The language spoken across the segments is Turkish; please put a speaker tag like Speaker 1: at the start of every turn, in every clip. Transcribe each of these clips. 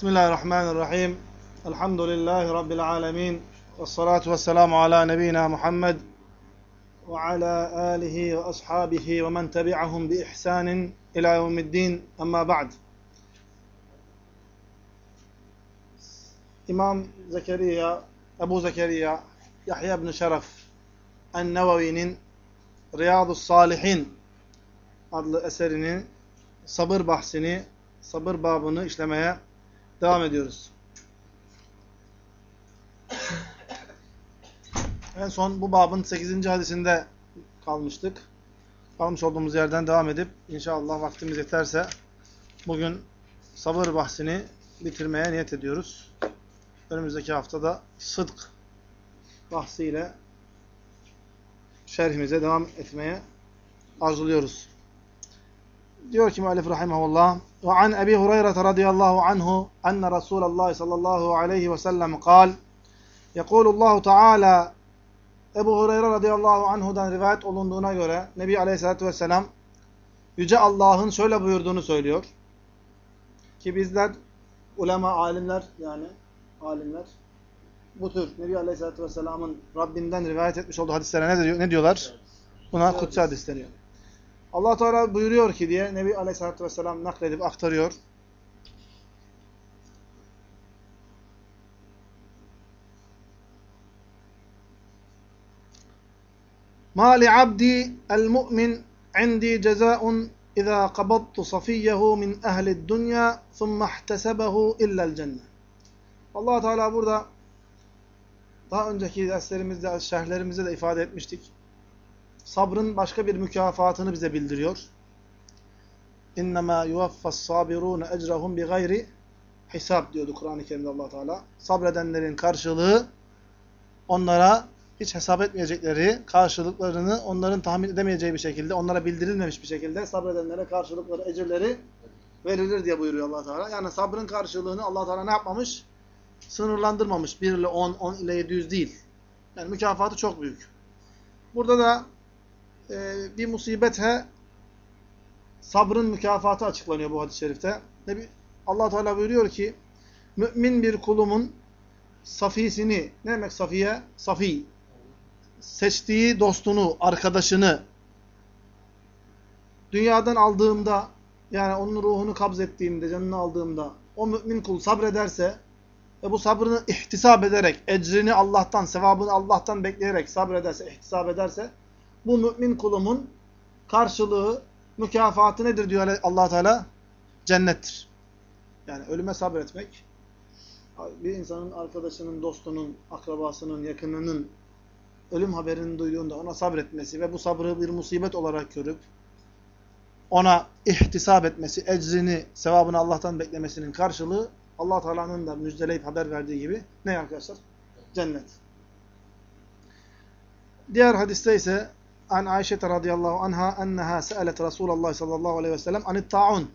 Speaker 1: Bismillahirrahmanirrahim. Elhamdülillahi Rabbil alemin. Ve salatu ve selamu ala nebina Muhammed ve ala alihi ve ashabihi ve men tebi'ahum bi ihsanin ila yevmiddin. Amma ba'd. İmam Zekeriya, Ebu Zekeriya, Yahya ibn Şeref En-Nevevi'nin Riyadu Salihin adlı eserinin sabır bahsini, sabır babını işlemeye devam ediyoruz. En son bu babın 8. hadisinde kalmıştık. Kalmış olduğumuz yerden devam edip inşallah vaktimiz yeterse bugün sabır bahsini bitirmeye niyet ediyoruz. Önümüzdeki haftada sıdk bahsiyle şerhimize devam etmeye arzuluyoruz. Diyor ki müellif ve an Ebi Hureyre radıyallahu anhu enne Resulullah sallallahu aleyhi ve sellem kal Yekulullahu Teala Ebu Hureyre radıyallahu anhudan rivayet olunduğuna göre Nebi aleyhissalatü vesselam Yüce Allah'ın şöyle buyurduğunu söylüyor. Ki bizler ulema, alimler yani alimler bu tür Nebi aleyhissalatü vesselamın Rabbinden rivayet etmiş olduğu hadislere ne, diyor, ne diyorlar? Buna kutsi hadis deniyor. Allah Teala buyuruyor ki diye Nebi Aleyhisselatü Vesselam nakledip aktarıyor. Abdi el mu'min indi cezaun iza qabattu safiyyehu min ehli dünya thumma ihtesebehu illa'l cennet. Allah Teala burada daha önceki derslerimizde, şerhlerimizde de ifade etmiştik sabrın başka bir mükafatını bize bildiriyor. İnnemâ yuvaffas sabirûne ecrahum bi gayri hesap diyordu Kur'an-ı Kerim'de allah Teala. Sabredenlerin karşılığı onlara hiç hesap etmeyecekleri karşılıklarını onların tahmin edemeyeceği bir şekilde, onlara bildirilmemiş bir şekilde sabredenlere karşılıkları, ecirleri verilir diye buyuruyor allah Teala. Yani sabrın karşılığını allah Teala ne yapmamış? Sınırlandırmamış. 1 ile 10, 10 ile 700 değil. Yani mükafatı çok büyük. Burada da bir musibete sabrın mükafatı açıklanıyor bu hadis-i şerifte. Allah Teala buyuruyor ki mümin bir kulumun safisini, ne demek safiye? Safi. Seçtiği dostunu, arkadaşını dünyadan aldığımda yani onun ruhunu kabz ettiğimde, canını aldığımda o mümin kul sabrederse ve bu sabrını ihtisap ederek, ecrini Allah'tan, sevabını Allah'tan bekleyerek sabrederse, ihtisap ederse bu mümin kulumun karşılığı, mükafatı nedir diyor allah Teala? Cennettir. Yani ölüme sabretmek, bir insanın arkadaşının, dostunun, akrabasının, yakınının ölüm haberini duyduğunda ona sabretmesi ve bu sabrı bir musibet olarak görüp ona ihtisap etmesi, ecrini, sevabını Allah'tan beklemesinin karşılığı allah Teala'nın da müjdeleyip haber verdiği gibi ne arkadaşlar? Cennet. Diğer hadiste ise an Ayşe radıyallahu anha enneha se'alet Resulullah sallallahu aleyhi ve sellem anit ta'un.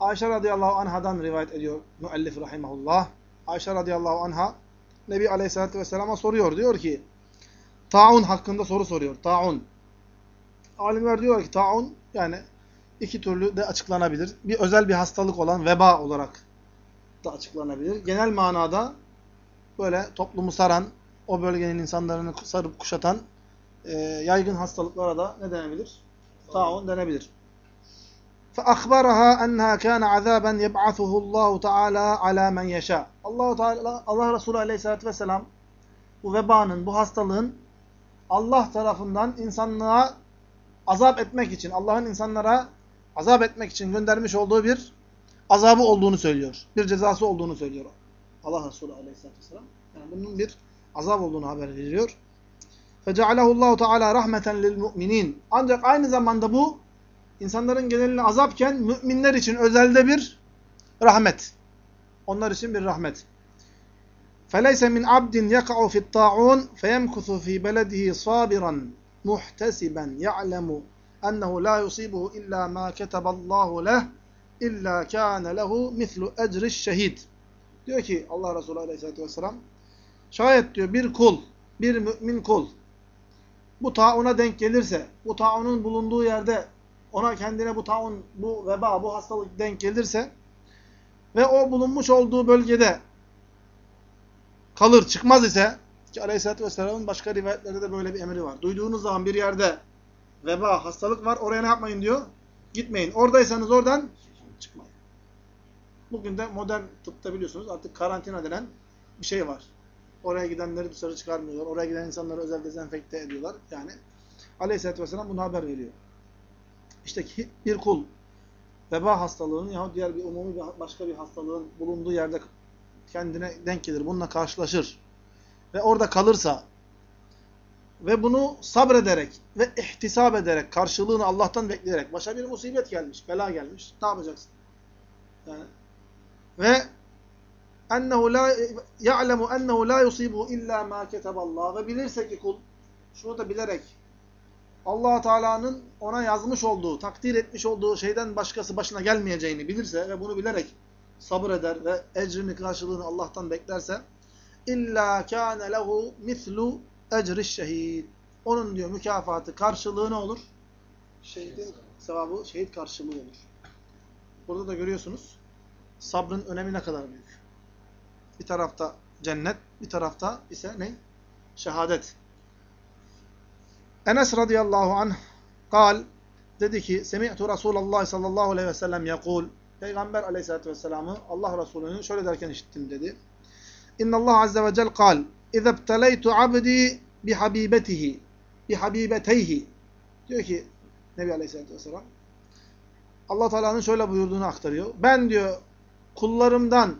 Speaker 1: Ayşe radıyallahu anhadan rivayet ediyor müellif rahimahullah. Ayşe radıyallahu anha Nebi aleyhissalatü vesselama soruyor. Diyor ki ta'un hakkında soru soruyor. Ta'un. Alimler diyor ki ta'un yani iki türlü de açıklanabilir. Bir özel bir hastalık olan veba olarak da açıklanabilir. Genel manada böyle toplumu saran, o bölgenin insanlarını sarıp kuşatan e, yaygın hastalıklara da ne denebilir? Taun denebilir. فَأَخْبَرَهَا أَنَّهَا كَانَ عَذَابًا يَبْعَثُهُ اللّٰهُ تَعَالَى عَلَى مَنْ يَشَاءُ Allah Teala Allah Resulü Aleyhisselatü Vesselam bu vebanın, bu hastalığın Allah tarafından insanlığa azap etmek için, Allah'ın insanlara azap etmek için göndermiş olduğu bir azabı olduğunu söylüyor. Bir cezası olduğunu söylüyor. Allah Resulü Aleyhisselatü Vesselam. Yani bunun bir azap olduğunu haber veriyor. فَجَعَلَهُ اللّٰهُ تَعَالَى رَحْمَةً لِلْمُؤْمِنِينَ Ancak aynı zamanda bu insanların geneline azapken müminler için özelde bir rahmet. Onlar için bir rahmet. فَلَيْسَ مِنْ عَبْدٍ يَقَعُ فِي الطَّاعُونَ فَيَمْكُثُ فِي بَلَدِهِ صَابِرًا مُحْتَسِبًا يَعْلَمُ أَنَّهُ لَا يُصِيبُهُ إِلَّا مَا كَتَبَ اللّٰهُ لَهُ إِلَّا كَانَ لَهُ مِثْلُ اَجْرِ الشَّهِيدِ Diyor ki Allah Resulü Aleyhisselatü Vesselam şayet diyor bir kul, bir mümin kul bu tauna denk gelirse, bu taunun bulunduğu yerde ona kendine bu taun, bu veba, bu hastalık denk gelirse ve o bulunmuş olduğu bölgede kalır, çıkmaz ise ki Aleyhisselatü Vesselam'ın başka rivayetlerde de böyle bir emri var. Duyduğunuz zaman bir yerde veba, hastalık var, oraya ne yapmayın diyor? Gitmeyin. Oradaysanız oradan çıkmayın. Bugün de modern tıpta biliyorsunuz artık karantina denen bir şey var. Oraya gidenleri dışarı çıkarmıyorlar. Oraya giden insanları özel dezenfekte ediyorlar. Yani Aleyhisselatü Vesselam bunu haber veriyor. İşte ki bir kul veba hastalığının yahut diğer bir umumi bir başka bir hastalığın bulunduğu yerde kendine denk gelir. Bununla karşılaşır. Ve orada kalırsa ve bunu sabrederek ve ihtisap ederek, karşılığını Allah'tan bekleyerek, başa bir musibet gelmiş, bela gelmiş. Ne yapacaksın? Yani ve ennehu la ya'lemu ennehu la yusibu illa ma ketaballah ve bilirse ki kul şunu da bilerek Allah Teala'nın ona yazmış olduğu, takdir etmiş olduğu şeyden başkası başına gelmeyeceğini bilirse ve bunu bilerek sabır eder ve ecrini karşılığını Allah'tan beklerse illa kana lehu mislu ecri şehid. Onun diyor mükafatı karşılığı ne olur? Şehidin sevabı şehit karşılığı olur. Burada da görüyorsunuz sabrın önemi ne kadar büyük. Bir tarafta cennet, bir tarafta ise ne? Şehadet. Enes radıyallahu anh kal dedi ki Semi'tu Resulullah sallallahu aleyhi ve sellem yakul Peygamber aleyhissalatü vesselam'ı Allah Resulü'nü şöyle derken işittim dedi. İnna Allah azze ve cel kal İzâ bteleytu abdi bihabibetihi bihabibeteyhi diyor ki Nebi aleyhissalatü vesselam Allah Teala'nın şöyle buyurduğunu aktarıyor. Ben diyor kullarımdan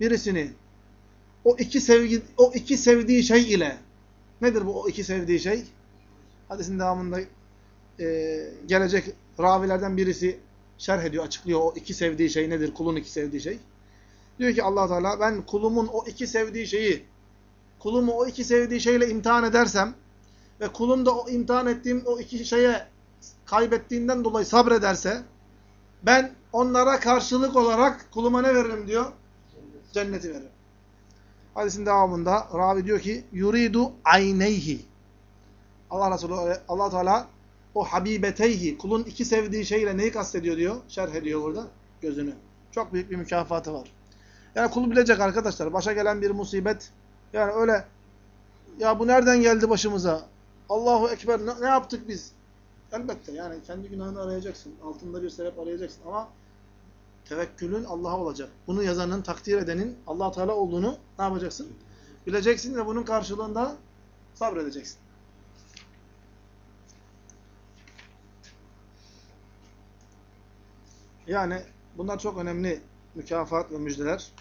Speaker 1: birisini o iki sevgi o iki sevdiği şey ile nedir bu o iki sevdiği şey? Hadisin devamında e, gelecek ravilerden birisi şerh ediyor, açıklıyor o iki sevdiği şey nedir? Kulun iki sevdiği şey. Diyor ki allah Teala ben kulumun o iki sevdiği şeyi kulumu o iki sevdiği şeyle imtihan edersem ve kulum da o imtihan ettiğim o iki şeye kaybettiğinden dolayı sabrederse ben onlara karşılık olarak kuluma ne veririm diyor? Cenneti veririm. Hadisin devamında ravi diyor ki yuridu ayneyhi Allah Resulü Allah Teala o habibeteyhi kulun iki sevdiği şeyle neyi kastediyor diyor? Şerh ediyor burada gözünü. Çok büyük bir mükafatı var. Yani kul bilecek arkadaşlar. Başa gelen bir musibet yani öyle ya bu nereden geldi başımıza? Allahu Ekber ne, ne yaptık biz? Elbette yani kendi günahını arayacaksın. Altında bir sebep arayacaksın ama tevekkülün Allah'a olacak. Bunu yazanın, takdir edenin allah Teala olduğunu ne yapacaksın? Bileceksin ve bunun karşılığında sabredeceksin. Yani bunlar çok önemli mükafat ve müjdeler.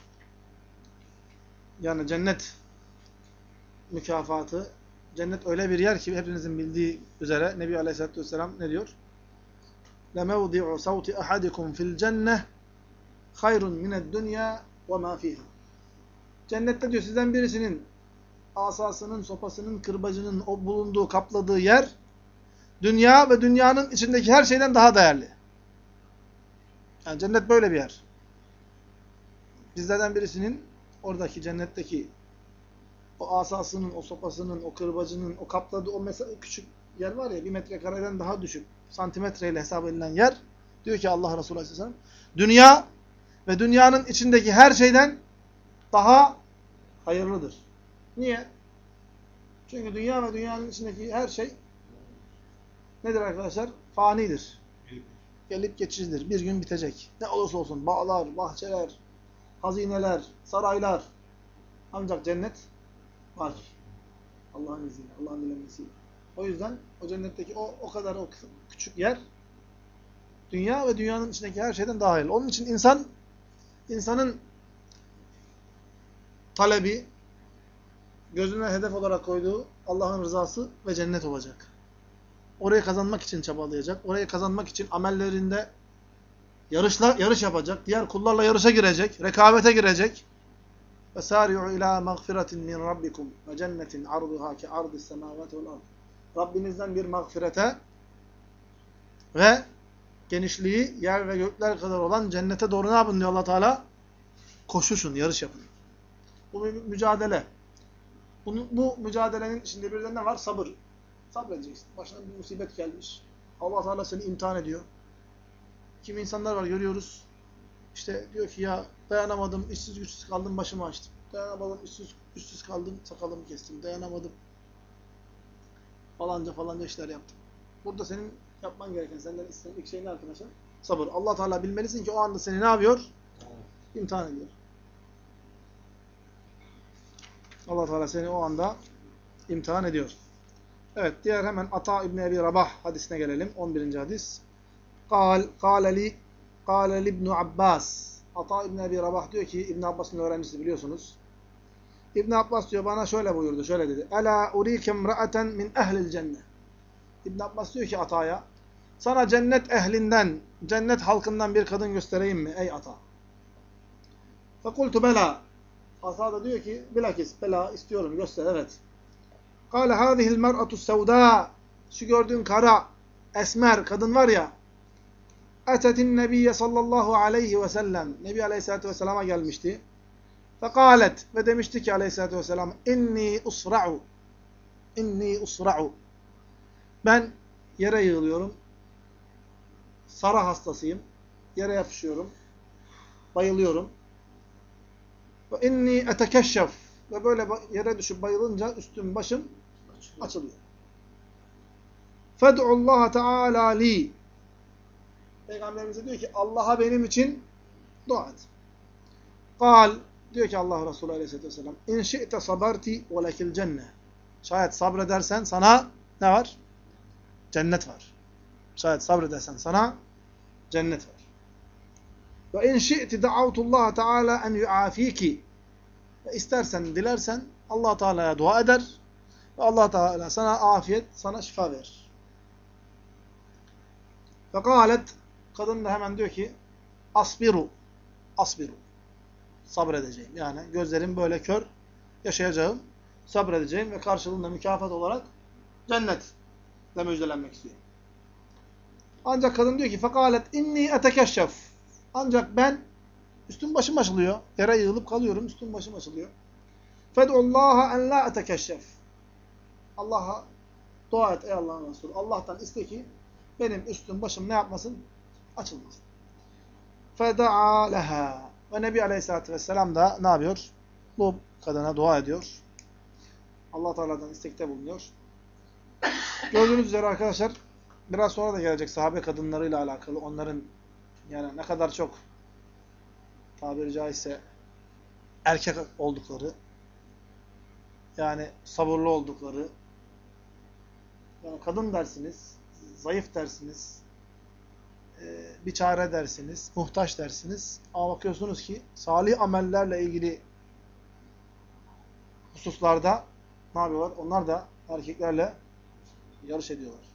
Speaker 1: Yani cennet mükafatı, cennet öyle bir yer ki hepinizin bildiği üzere Nebi Aleyhisselatü Vesselam ne diyor? لَمَوْضِعُ صَوْتِ أَحَدِكُمْ فِي الْجَنَّةِ hayrun mined dünya ve ma fiha. Cennette diyor sizden birisinin asasının, sopasının, kırbacının o bulunduğu, kapladığı yer dünya ve dünyanın içindeki her şeyden daha değerli. Yani cennet böyle bir yer. Bizlerden birisinin oradaki cennetteki o asasının, o sopasının, o kırbacının, o kapladığı o mesela küçük yer var ya bir metrekareden daha düşük santimetreyle hesap edilen yer diyor ki Allah Resulü Aleyhisselam dünya ve dünyanın içindeki her şeyden daha hayırlıdır. Niye? Çünkü dünya ve dünyanın içindeki her şey nedir arkadaşlar? Fanidir. Gelip geçicidir. Bir gün bitecek. Ne olursa olsun bağlar, bahçeler, hazineler, saraylar. Ancak cennet var. Allah'ın izniyle, Allah'ın dilemesiyle. O yüzden o cennetteki o, o kadar o küçük yer dünya ve dünyanın içindeki her şeyden daha hayırlı. Onun için insan insanın talebi gözüne hedef olarak koyduğu Allah'ın rızası ve cennet olacak. Orayı kazanmak için çabalayacak. Orayı kazanmak için amellerinde yarışla, yarış yapacak. Diğer kullarla yarışa girecek. Rekabete girecek. وَسَارِعُوا اِلَى مَغْفِرَةٍ مِنْ رَبِّكُمْ وَجَنَّةٍ عَرْضُهَا كَعَرْضِ السَّمَاوَاتِ وَالْأَرْضِ Rabbinizden bir mağfirete ve genişliği yer ve gökler kadar olan cennete doğru ne yapın diyor allah Teala? Koşuşun, yarış yapın. Bu bir mücadele. Bunu, bu mücadelenin içinde birden ne var? Sabır. Sabredeceksin. Başına bir musibet gelmiş. allah Teala seni imtihan ediyor. Kim insanlar var görüyoruz. işte diyor ki ya dayanamadım, işsiz güçsüz kaldım, başımı açtım. Dayanamadım, işsiz güçsüz kaldım, sakalımı kestim. Dayanamadım. Falanca falanca işler yaptım. Burada senin yapman gereken, senden istenen ilk şey ne arkadaşlar? Sabır. Allah Teala bilmelisin ki o anda seni ne yapıyor? İmtihan ediyor. Allah Teala seni o anda imtihan ediyor. Evet, diğer hemen Ata İbni Ebi Rabah hadisine gelelim. 11. hadis. Kal, kâle li, kâle li İbn Abbas. Ata İbni Ebi Rabah diyor ki, İbn Abbas'ın öğrencisi biliyorsunuz. İbn Abbas diyor bana şöyle buyurdu, şöyle dedi. Ela urikem ra'aten min ehlil cennet. İbn Abbas diyor ki Ata'ya, sana cennet ehlinden, cennet halkından bir kadın göstereyim mi ey Ata? Fekultu bela. Ata da diyor ki, bilakis bela istiyorum, göster, evet. Kale hâzihil mer'atu sevdâ. Şu gördüğün kara, esmer kadın var ya. Etetin nebiyye sallallahu aleyhi ve sellem. Nebi aleyhissalatü vesselama gelmişti. Fekalet ve demişti ki aleyhissalatü vesselam inni usra'u. İnni usra'u. Ben yere yığılıyorum. Sara hastasıyım. Yere yapışıyorum. Bayılıyorum. Ve inni etekeşşef. Ve böyle yere düşüp bayılınca üstüm başım açılıyor. Fed'u Allah Teala li. Peygamberimize diyor ki Allah'a benim için dua et. Kal diyor ki Allah Resulü Aleyhisselatü Vesselam İn şi'te sabarti ve lekil cenne. Şayet sabredersen sana ne var? Cennet var. Şayet sabredersen sana cennet var. Ve in şi'ti da'avtullah Teala en yu'afiki. Ve istersen, dilersen Allah Teala'ya dua eder ve Allah Teala sana afiyet, sana şifa verir. Ve kâlet kadın da hemen diyor ki asbiru asbiru sabredeceğim. Yani gözlerim böyle kör yaşayacağım, sabredeceğim ve karşılığında mükafat olarak cennetle müjdelenmek istiyorum. Ancak kadın diyor ki fekalet inni etekeşşef. Ancak ben üstüm başım açılıyor. Yere yığılıp kalıyorum. Üstüm başım açılıyor. Fed'ullaha en la etekeşşef. Allah'a dua et ey Allah'ın Resulü. Allah'tan iste ki benim üstüm başım ne yapmasın? Açılmasın. Feda'a leha. Ve Nebi Aleyhisselatü Vesselam da ne yapıyor? Bu kadına dua ediyor. Allah Teala'dan istekte bulunuyor. Gördüğünüz üzere arkadaşlar biraz sonra da gelecek sahabe kadınlarıyla alakalı onların yani ne kadar çok tabiri caizse erkek oldukları yani sabırlı oldukları yani kadın dersiniz, zayıf dersiniz, bir çare dersiniz, muhtaç dersiniz. Ama bakıyorsunuz ki salih amellerle ilgili hususlarda ne yapıyorlar? Onlar da erkeklerle yarış ediyorlar.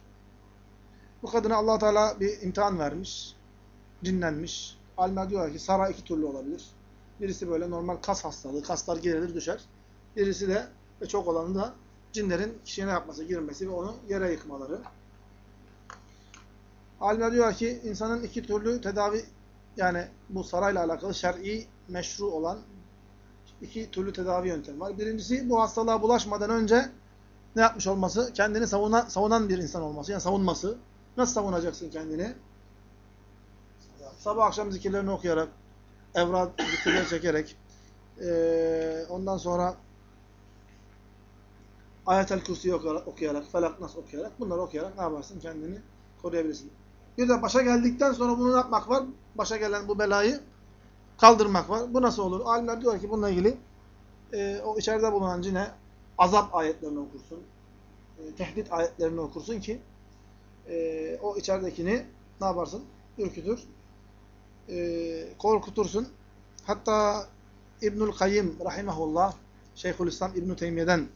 Speaker 1: Bu kadına allah Teala bir imtihan vermiş, cinlenmiş. Alimler diyorlar ki sara iki türlü olabilir. Birisi böyle normal kas hastalığı, kaslar gerilir düşer. Birisi de ve çok olanı da cinlerin kişiye ne yapması, girmesi ve onu yere yıkmaları. Alimler diyorlar ki insanın iki türlü tedavi yani bu sarayla alakalı şer'i meşru olan iki türlü tedavi yöntemi var. Birincisi bu hastalığa bulaşmadan önce ne yapmış olması? Kendini savunan, savunan bir insan olması. Yani savunması. Nasıl savunacaksın kendini? Sabah akşam zikirlerini okuyarak, evrat zikirleri çekerek, ee, ondan sonra Ayet-el okuyarak, okuyarak, Felak Nas okuyarak, bunları okuyarak ne yaparsın? Kendini koruyabilirsin. Bir de başa geldikten sonra bunu yapmak var? Başa gelen bu belayı kaldırmak var. Bu nasıl olur? Alimler diyor ki bununla ilgili e, o içeride bulunan cine azap ayetlerini okursun. E, tehdit ayetlerini okursun ki e, o içeridekini ne yaparsın? Ürkütür. E, korkutursun. Hatta İbnül Kayyim rahimahullah Şeyhülislam İbn-i Teymiye'den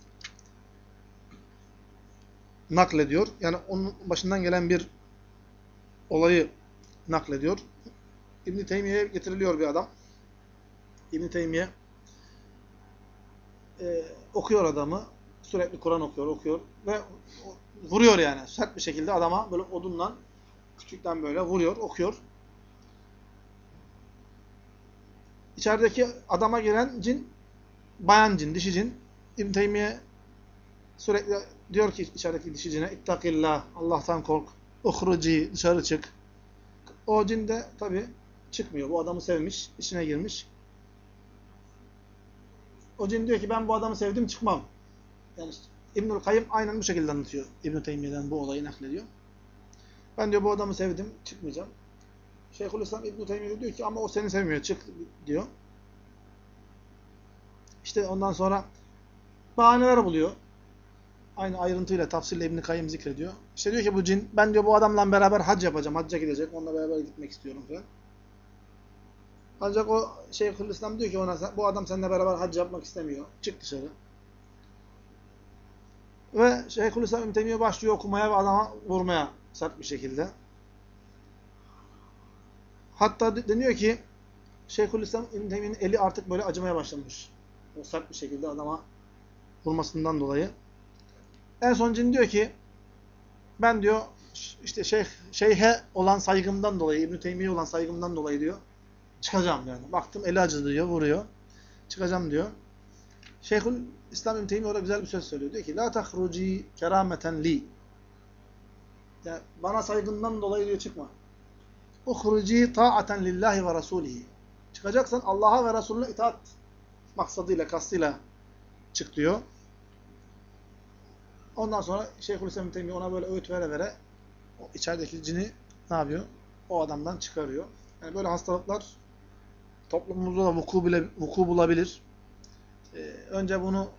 Speaker 1: naklediyor. Yani onun başından gelen bir olayı naklediyor. İbn-i Teymiye'ye getiriliyor bir adam. İbn-i Teymiye e, okuyor adamı. Sürekli Kur'an okuyor, okuyor. Ve vuruyor yani. Sert bir şekilde adama böyle odunla küçükten böyle vuruyor, okuyor. İçerideki adama giren cin bayan cin, dişi cin. İbn Teymiye sürekli diyor ki içerideki dişi cine ittakillah, Allah'tan kork. Uhruci, dışarı çık. O cin de tabi çıkmıyor. Bu adamı sevmiş, içine girmiş. O cin diyor ki ben bu adamı sevdim çıkmam. Yani İbnül Kayyım aynen bu şekilde anlatıyor. İbn-i Teymiye'den bu olayı naklediyor. Ben diyor bu adamı sevdim, çıkmayacağım. Şeyhülislam İbn-i Teymiye diyor ki ama o seni sevmiyor, çık diyor. İşte ondan sonra bahaneler buluyor. Aynı ayrıntıyla, tafsirle İbn-i Kayyım zikrediyor. İşte diyor ki bu cin, ben diyor bu adamla beraber hac yapacağım, hacca gidecek, onunla beraber gitmek istiyorum falan. Ancak o Şeyhülislam diyor ki ona, bu adam seninle beraber hac yapmak istemiyor, çık dışarı. Ve Şeyhülislam İbn başlıyor okumaya ve adama vurmaya sert bir şekilde. Hatta deniyor ki Şeyhülislam İbn eli artık böyle acımaya başlamış. O sert bir şekilde adama vurmasından dolayı. En son cin diyor ki ben diyor işte şeyh, şeyhe olan saygımdan dolayı, İbn Teymiye olan saygımdan dolayı diyor çıkacağım yani. Baktım eli acıdı diyor, vuruyor. Çıkacağım diyor. Şeyhül İslam İbn orada güzel bir söz söylüyor. Diyor ki la tahruci kerameten li. Yani bana saygından dolayı diyor çıkma. Uhruci ta'aten lillahi ve rasulihi. Çıkacaksan Allah'a ve Resulüne itaat maksadıyla, kastıyla çık diyor. Ondan sonra Şeyhülislam İbn Teymiye ona böyle öğüt vere vere o içerideki cini ne yapıyor? O adamdan çıkarıyor. Yani böyle hastalıklar toplumumuzda da vuku, bile, vuku bulabilir. Ee, önce bunu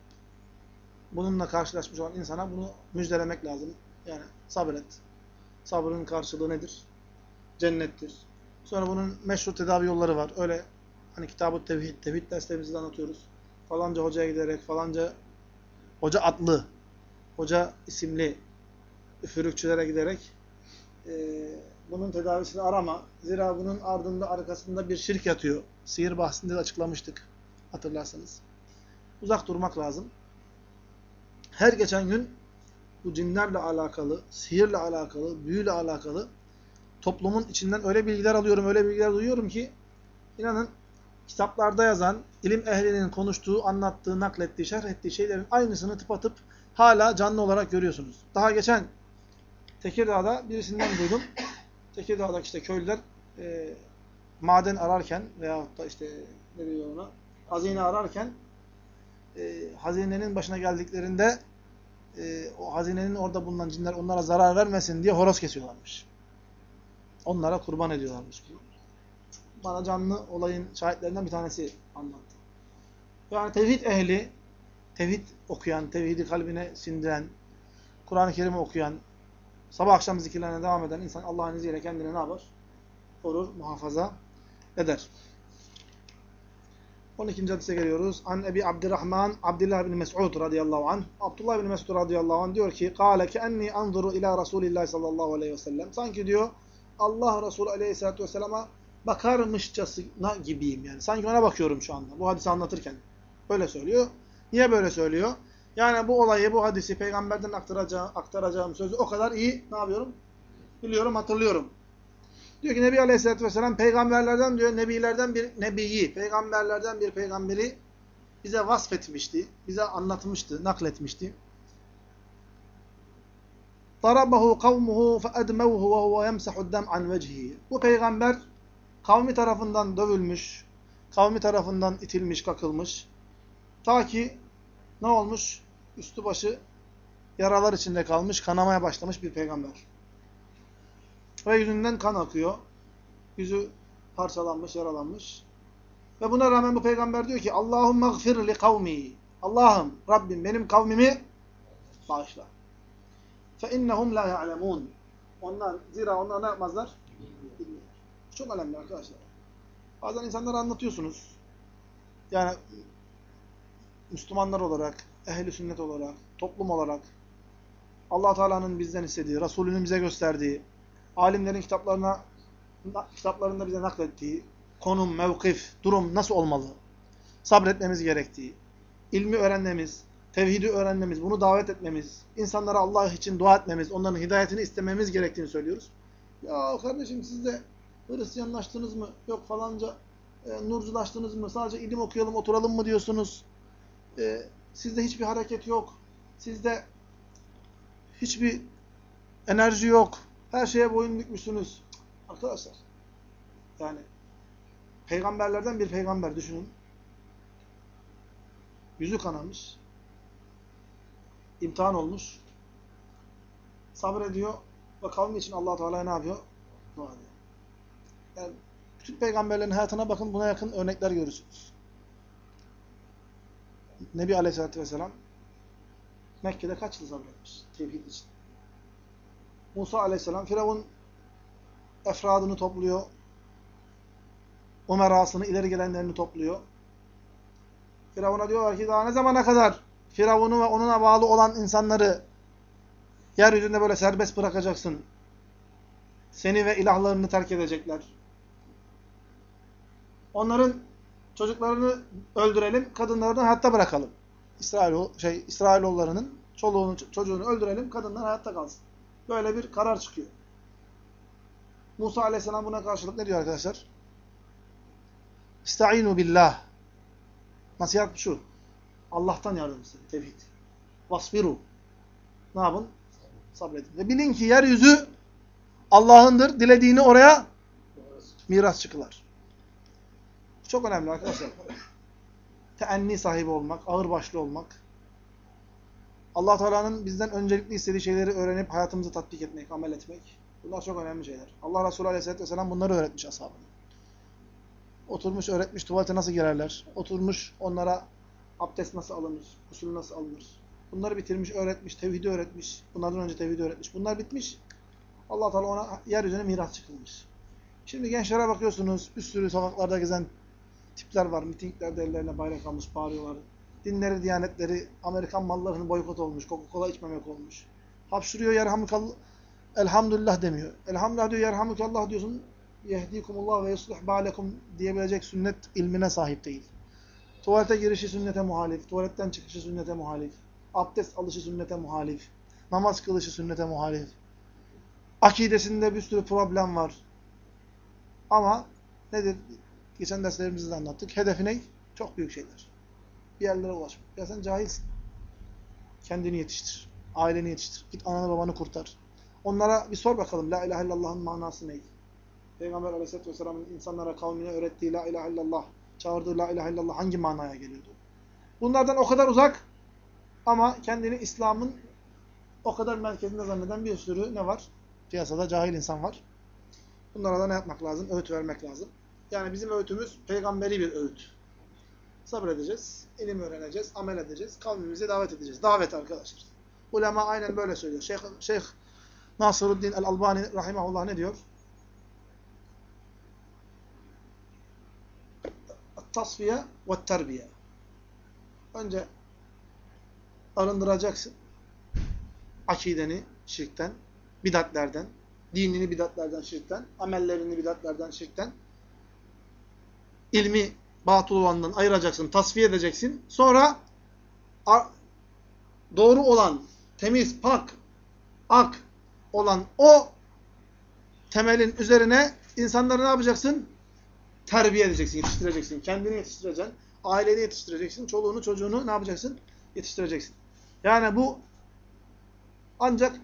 Speaker 1: bununla karşılaşmış olan insana bunu müjdelemek lazım. Yani sabret. Sabrın karşılığı nedir? Cennettir. Sonra bunun meşru tedavi yolları var. Öyle hani kitab-ı tevhid, tevhid derslerimizde anlatıyoruz. Falanca hocaya giderek, falanca hoca adlı, hoca isimli üfürükçülere giderek e, bunun tedavisini arama. Zira bunun ardında, arkasında bir şirk yatıyor. Sihir bahsinde de açıklamıştık. Hatırlarsanız. Uzak durmak lazım. Her geçen gün bu cinlerle alakalı, sihirle alakalı, büyüyle alakalı toplumun içinden öyle bilgiler alıyorum, öyle bilgiler duyuyorum ki inanın kitaplarda yazan, ilim ehlinin konuştuğu, anlattığı, naklettiği, şerh ettiği şeylerin aynısını tıpatıp hala canlı olarak görüyorsunuz. Daha geçen Tekirdağ'da birisinden duydum. Tekirdağ'daki işte köylüler e, maden ararken veyahut da işte ne diyor ona hazine ararken e, hazinenin başına geldiklerinde e, o hazinenin orada bulunan cinler onlara zarar vermesin diye horoz kesiyorlarmış. Onlara kurban ediyorlarmış. Bana canlı olayın şahitlerinden bir tanesi anlattı. Yani tevhid ehli, tevhid okuyan, tevhidi kalbine sindiren, Kur'an-ı Kerim'i okuyan, sabah akşam zikirlerine devam eden insan Allah'ın izniyle kendine ne yapar? Korur, muhafaza eder. 12. hadise geliyoruz. An Ebi Abdurrahman Abdullah bin Mes'ud radıyallahu anh. Abdullah bin Mes'ud radıyallahu anh diyor ki: "Kâle ki enni anzuru ila Resulillah sallallahu aleyhi ve sellem." Sanki diyor Allah Resulü aleyhissalatu vesselama bakarmışçasına gibiyim yani. Sanki ona bakıyorum şu anda bu hadisi anlatırken. Böyle söylüyor. Niye böyle söylüyor? Yani bu olayı, bu hadisi peygamberden aktaracağım, aktaracağım sözü o kadar iyi ne yapıyorum? Biliyorum, hatırlıyorum. Diyor ki Nebi Aleyhisselatü Vesselam peygamberlerden diyor, nebilerden bir nebiyi, peygamberlerden bir peygamberi bize vasfetmişti, bize anlatmıştı, nakletmişti. Darabahu kavmuhu feedmevhu ve huve yemsahu dem an vecihi. Bu peygamber kavmi tarafından dövülmüş, kavmi tarafından itilmiş, kakılmış. Ta ki ne olmuş? Üstü başı yaralar içinde kalmış, kanamaya başlamış bir peygamber. Ve yüzünden kan akıyor. Yüzü parçalanmış, yaralanmış. Ve buna rağmen bu peygamber diyor ki Allahümme gfir li kavmi. Allah'ım, Rabbim benim kavmimi bağışla. Fe innehum la ya'lemun. Onlar, zira onlar ne yapmazlar? Bilmiyorlar. Çok önemli arkadaşlar. Bazen insanlara anlatıyorsunuz. Yani Müslümanlar olarak, ehli sünnet olarak, toplum olarak Allah Teala'nın bizden istediği, Resulünün bize gösterdiği, alimlerin kitaplarına kitaplarında bize naklettiği konum, mevkif, durum nasıl olmalı? Sabretmemiz gerektiği, ilmi öğrenmemiz, tevhidi öğrenmemiz, bunu davet etmemiz, insanlara Allah için dua etmemiz, onların hidayetini istememiz gerektiğini söylüyoruz. Ya kardeşim siz de Hristiyanlaştınız mı? Yok falanca e, nurculaştınız mı? Sadece ilim okuyalım, oturalım mı diyorsunuz? E, sizde hiçbir hareket yok. Sizde hiçbir enerji yok. Her şeye boyun bükmüşsünüz. Arkadaşlar yani Peygamberlerden bir peygamber düşünün. Yüzü kanamış. imtihan olmuş. Sabrediyor ve kavmi için allah Teala ne yapıyor? Dua ediyor. Yani bütün peygamberlerin hayatına bakın buna yakın örnekler görürsünüz. Nebi Aleyhisselatü Vesselam Mekke'de kaç yıl sabretmiş tevhid için. Musa Aleyhisselam Firavun efradını topluyor. Umerasını, ileri gelenlerini topluyor. Firavun'a diyorlar ki daha ne zamana kadar Firavun'u ve onuna bağlı olan insanları yeryüzünde böyle serbest bırakacaksın. Seni ve ilahlarını terk edecekler. Onların çocuklarını öldürelim, kadınlarını hayatta bırakalım. İsrail şey İsrailoğullarının çoluğunu çocuğunu öldürelim, kadınlar hayatta kalsın. Böyle bir karar çıkıyor. Musa Aleyhisselam buna karşılık ne diyor arkadaşlar? İsta'inu billah. Nasihat şu. Allah'tan yardım isteyin. Tevhid. Vasfiru. Ne yapın? Sabredin. Ve bilin ki yeryüzü Allah'ındır. Dilediğini oraya miras çıkılar. Çok önemli arkadaşlar. Teenni sahibi olmak, ağırbaşlı olmak. Allah Teala'nın bizden öncelikli istediği şeyleri öğrenip hayatımızı tatbik etmek, amel etmek. Bunlar çok önemli şeyler. Allah Resulü Aleyhisselatü Vesselam bunları öğretmiş ashabına. Oturmuş öğretmiş tuvalete nasıl girerler. Oturmuş onlara abdest nasıl alınır, usul nasıl alınır. Bunları bitirmiş, öğretmiş, tevhidi öğretmiş. Bunlardan önce tevhidi öğretmiş. Bunlar bitmiş. Allah Teala ona yeryüzüne miras çıkılmış. Şimdi gençlere bakıyorsunuz, bir sürü sokaklarda gezen tipler var. Mitinglerde ellerine bayrak almış, bağırıyorlar. Dinleri, diyanetleri, Amerikan mallarının boykot olmuş, Coca-Cola içmemek olmuş. Hapşırıyor, yerhamıkallah, elhamdülillah demiyor. Elhamdülillah diyor, yerhamükallah diyorsun. Yehdikumullah ve yuslih ba'lekum diyebilecek sünnet ilmine sahip değil. Tuvalete girişi sünnete muhalif, tuvaletten çıkışı sünnete muhalif, abdest alışı sünnete muhalif, namaz kılışı sünnete muhalif. Akidesinde bir sürü problem var. Ama nedir? Geçen derslerimizde de anlattık. Hedefi ne? Çok büyük şeyler. Bir yerlere ulaşmak. Ya sen cahilsin. Kendini yetiştir. Aileni yetiştir. Git ananı babanı kurtar. Onlara bir sor bakalım. La ilahe illallah'ın manası neydi? Peygamber aleyhisselatü vesselamın insanlara kavmine öğrettiği la ilahe illallah, çağırdığı la ilahe illallah hangi manaya geliyordu? Bunlardan o kadar uzak ama kendini İslam'ın o kadar merkezinde zanneden bir sürü ne var? Piyasada cahil insan var. Bunlara da ne yapmak lazım? Öğüt vermek lazım. Yani bizim öğütümüz peygamberi bir öğüt. Sabredeceğiz, ilim öğreneceğiz, amel edeceğiz, kavmimize davet edeceğiz. Davet arkadaşlar. Ulema aynen böyle söylüyor. Şeyh, Şeyh Nasruddin el-Albani rahimahullah ne diyor? tasfiye ve terbiye. Önce arındıracaksın. Akideni şirkten, bidatlerden, dinini bidatlerden, şirkten, amellerini bidatlerden, şirkten, ilmi batıl olandan ayıracaksın, tasfiye edeceksin. Sonra doğru olan, temiz, pak, ak olan o temelin üzerine insanları ne yapacaksın? terbiye edeceksin, yetiştireceksin. Kendini yetiştireceksin, aileni yetiştireceksin, çoluğunu, çocuğunu ne yapacaksın? Yetiştireceksin. Yani bu ancak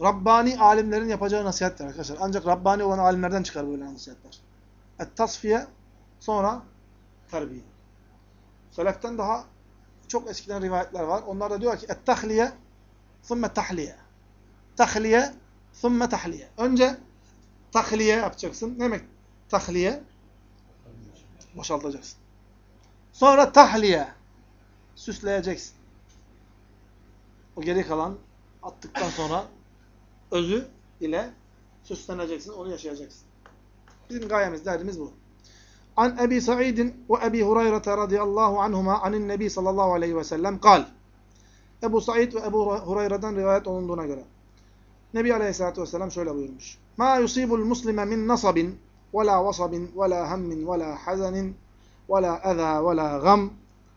Speaker 1: Rabbani alimlerin yapacağı nasihatler arkadaşlar. Ancak Rabbani olan alimlerden çıkar böyle nasihatler. Et-tasfiye, sonra terbiye. Seleften daha çok eskiden rivayetler var. Onlar da diyor ki et-tahliye, thumme tahliye. Tahliye, thumme tahliye. Önce tahliye yapacaksın. Ne demek tahliye? boşaltacaksın. Sonra tahliye. Süsleyeceksin. O geri kalan attıktan sonra özü ile süsleneceksin, onu yaşayacaksın. Bizim gayemiz, derdimiz bu. عن أبي سعيد وأبي هريرة رضي الله عنهما عن النبي صلى الله عليه وسلم قال أبو سعيد وأبو هريرة رواية أنظرنا قراء النبي عليه الصلاة والسلام شو شوية يرمش ما يصيب المسلم من نصب ولا وصب ولا هم ولا حزن ولا أذى ولا غم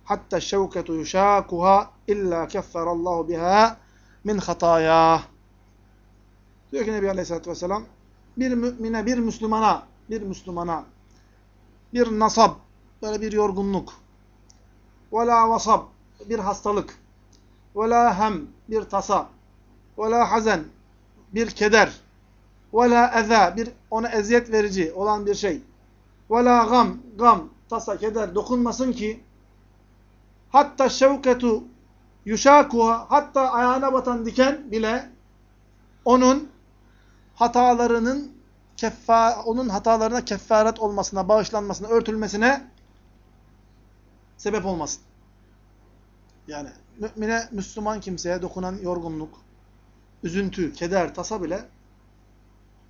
Speaker 1: حتى الشوكة يشاكها إلا كفر الله بها من خطاياه. diyor ki Nebi Aleyhisselatü Vesselam bir mümine, bir Müslümana, bir Müslümana bir nasab, böyle bir yorgunluk. Ve la vasab, bir hastalık. Ve la hem, bir tasa. Ve la hazen, bir keder. Ve la eza, bir ona eziyet verici olan bir şey. ve la gam, gam, tasa, keder dokunmasın ki. Hatta şevketu yuşakuha hatta ayağına batan diken bile onun hatalarının keffa, onun hatalarına kefaret olmasına, bağışlanmasına, örtülmesine sebep olmasın. Yani mümine, Müslüman kimseye dokunan yorgunluk, üzüntü, keder, tasa bile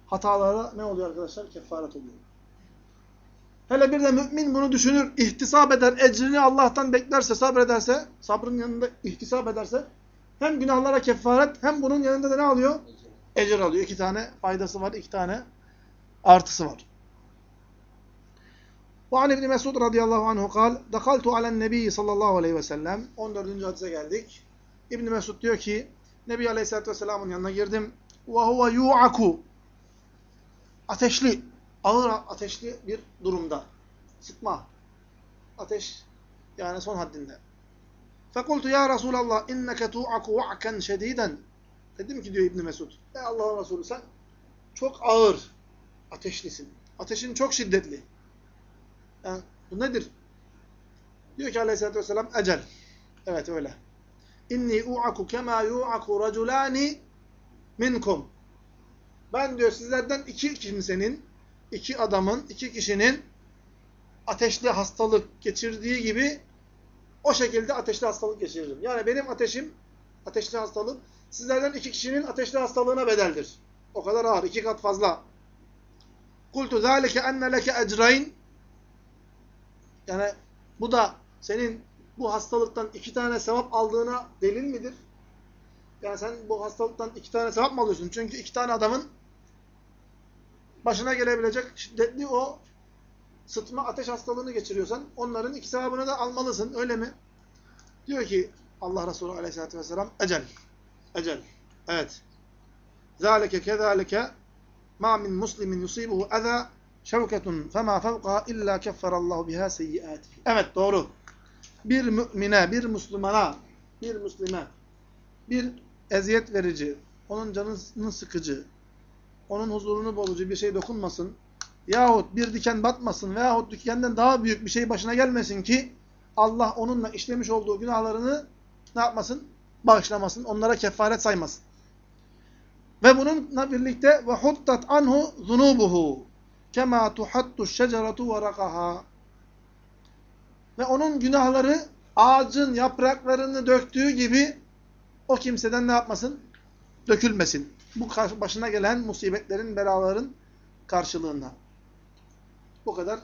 Speaker 1: hatalara ne oluyor arkadaşlar? Kefaret oluyor. Hele bir de mümin bunu düşünür, ihtisap eder, ecrini Allah'tan beklerse, sabrederse, sabrın yanında ihtisap ederse hem günahlara kefaret hem bunun yanında da ne alıyor? Ecir alıyor. İki tane faydası var, iki tane artısı var. وعن ابن مسعود radıyallahu anhu kal dakaltu alen nebi sallallahu aleyhi ve sellem 14. hadise geldik. İbn Mesud diyor ki Nebi Aleyhisselatü Vesselam'ın yanına girdim. Ve huve yu'aku ateşli, ağır ateşli bir durumda. Sıtma. Ateş yani son haddinde. Fekultu ya Resulallah inneke tu'aku va'ken şediden. Dedim ki diyor İbn Mesud. Ey Allah'ın Resulü sen çok ağır ateşlisin. Ateşin çok şiddetli. Yani bu nedir? Diyor ki aleyhissalatü vesselam ecel. Evet öyle. İnni u'aku kema yu'aku raculani minkum. Ben diyor sizlerden iki kimsenin, iki adamın, iki kişinin ateşli hastalık geçirdiği gibi o şekilde ateşli hastalık geçiririm. Yani benim ateşim, ateşli hastalık sizlerden iki kişinin ateşli hastalığına bedeldir. O kadar ağır, iki kat fazla. Kultu zâleke enne leke ecrayn Yani bu da senin bu hastalıktan iki tane sevap aldığına delil midir? Yani sen bu hastalıktan iki tane sevap mı alıyorsun? Çünkü iki tane adamın başına gelebilecek şiddetli o sıtma ateş hastalığını geçiriyorsan onların iki sevabını da almalısın. Öyle mi? Diyor ki Allah Resulü aleyhissalatü vesselam ecel. Ecel. Evet. Zalike kezalike مَا مِنْ مُسْلِمٍ يُصِيبُهُ اَذَا şevketun fema fevqa illa kefferallahu biha seyyiatihi. Evet doğru. Bir mümine, bir Müslümana, bir Müslüme bir eziyet verici, onun canını sıkıcı, onun huzurunu bozucu bir şey dokunmasın yahut bir diken batmasın veyahut dikenden daha büyük bir şey başına gelmesin ki Allah onunla işlemiş olduğu günahlarını ne yapmasın? Bağışlamasın, onlara kefaret saymasın. Ve bununla birlikte ve huttat anhu zunubuhu kema tuhattu şeceretu varakaha. Ve onun günahları ağacın yapraklarını döktüğü gibi o kimseden ne yapmasın? Dökülmesin. Bu başına gelen musibetlerin, belaların karşılığında. Bu kadar.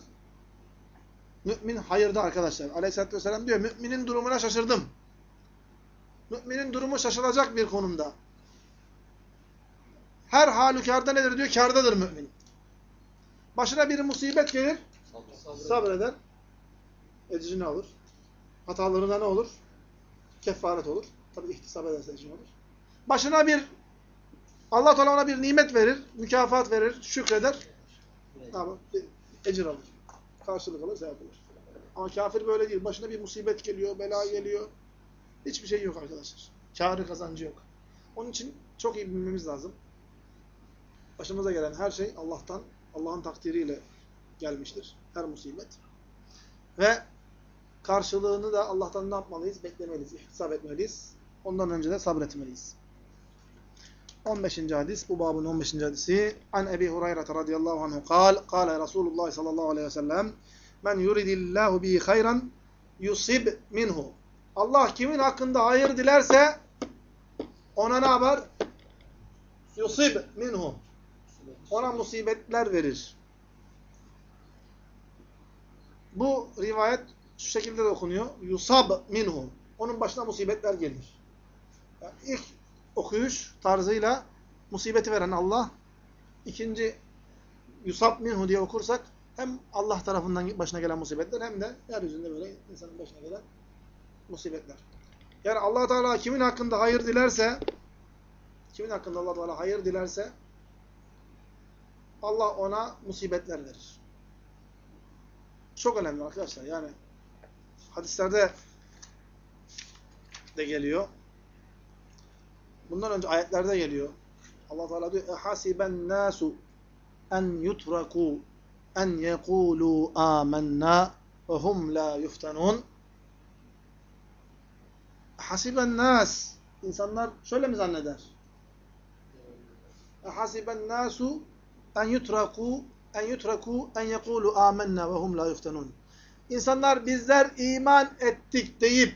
Speaker 1: Mümin hayırda arkadaşlar. Aleyhisselatü Vesselam diyor, müminin durumuna şaşırdım. Müminin durumu şaşılacak bir konumda. Her halükarda nedir diyor? Kardadır mümin. Başına bir musibet gelir, sabreder, ecrini alır. Hatalarına ne olur? Kefaret olur. Tabi ihtisap ederse ecrini olur. Başına bir, Allah Teala ona bir nimet verir, mükafat verir, şükreder. Tamam, ecir alır. Karşılık alır, sevap alır. Ama kafir böyle değil. Başına bir musibet geliyor, bela geliyor. Hiçbir şey yok arkadaşlar. Kârı kazancı yok. Onun için çok iyi bilmemiz lazım. Başımıza gelen her şey Allah'tan Allah'ın takdiriyle gelmiştir. Her musibet. Ve karşılığını da Allah'tan ne yapmalıyız? Beklemeliyiz, ihtisap etmeliyiz. Ondan önce de sabretmeliyiz. 15. hadis, bu babın 15. hadisi. An Ebi Hureyre radıyallahu anhu kal, kale Resulullah sallallahu aleyhi ve sellem, men yuridillahu bihi hayran yusib minhu. Allah kimin hakkında hayır dilerse ona ne yapar? Yusib minhu ona musibetler verir. Bu rivayet şu şekilde de okunuyor. Yusab minhu. Onun başına musibetler gelir. Yani ilk okuyuş tarzıyla musibeti veren Allah. İkinci yusab minhu diye okursak hem Allah tarafından başına gelen musibetler hem de yeryüzünde böyle insanın başına gelen musibetler. Yani allah Teala kimin hakkında hayır dilerse kimin hakkında allah Teala hayır dilerse Allah ona musibetler verir. Çok önemli arkadaşlar. Yani hadislerde de geliyor. Bundan önce ayetlerde geliyor. Allah Teala diyor: "Hasiben nasu en yutraku en yekulu amennâ ve hum la yuftanun. Hasiben nas. İnsanlar şöyle mi zanneder? Hasiben nasu en yutraku en yutraku en yekulu amennâ ve hum la yuftanun. İnsanlar bizler iman ettik deyip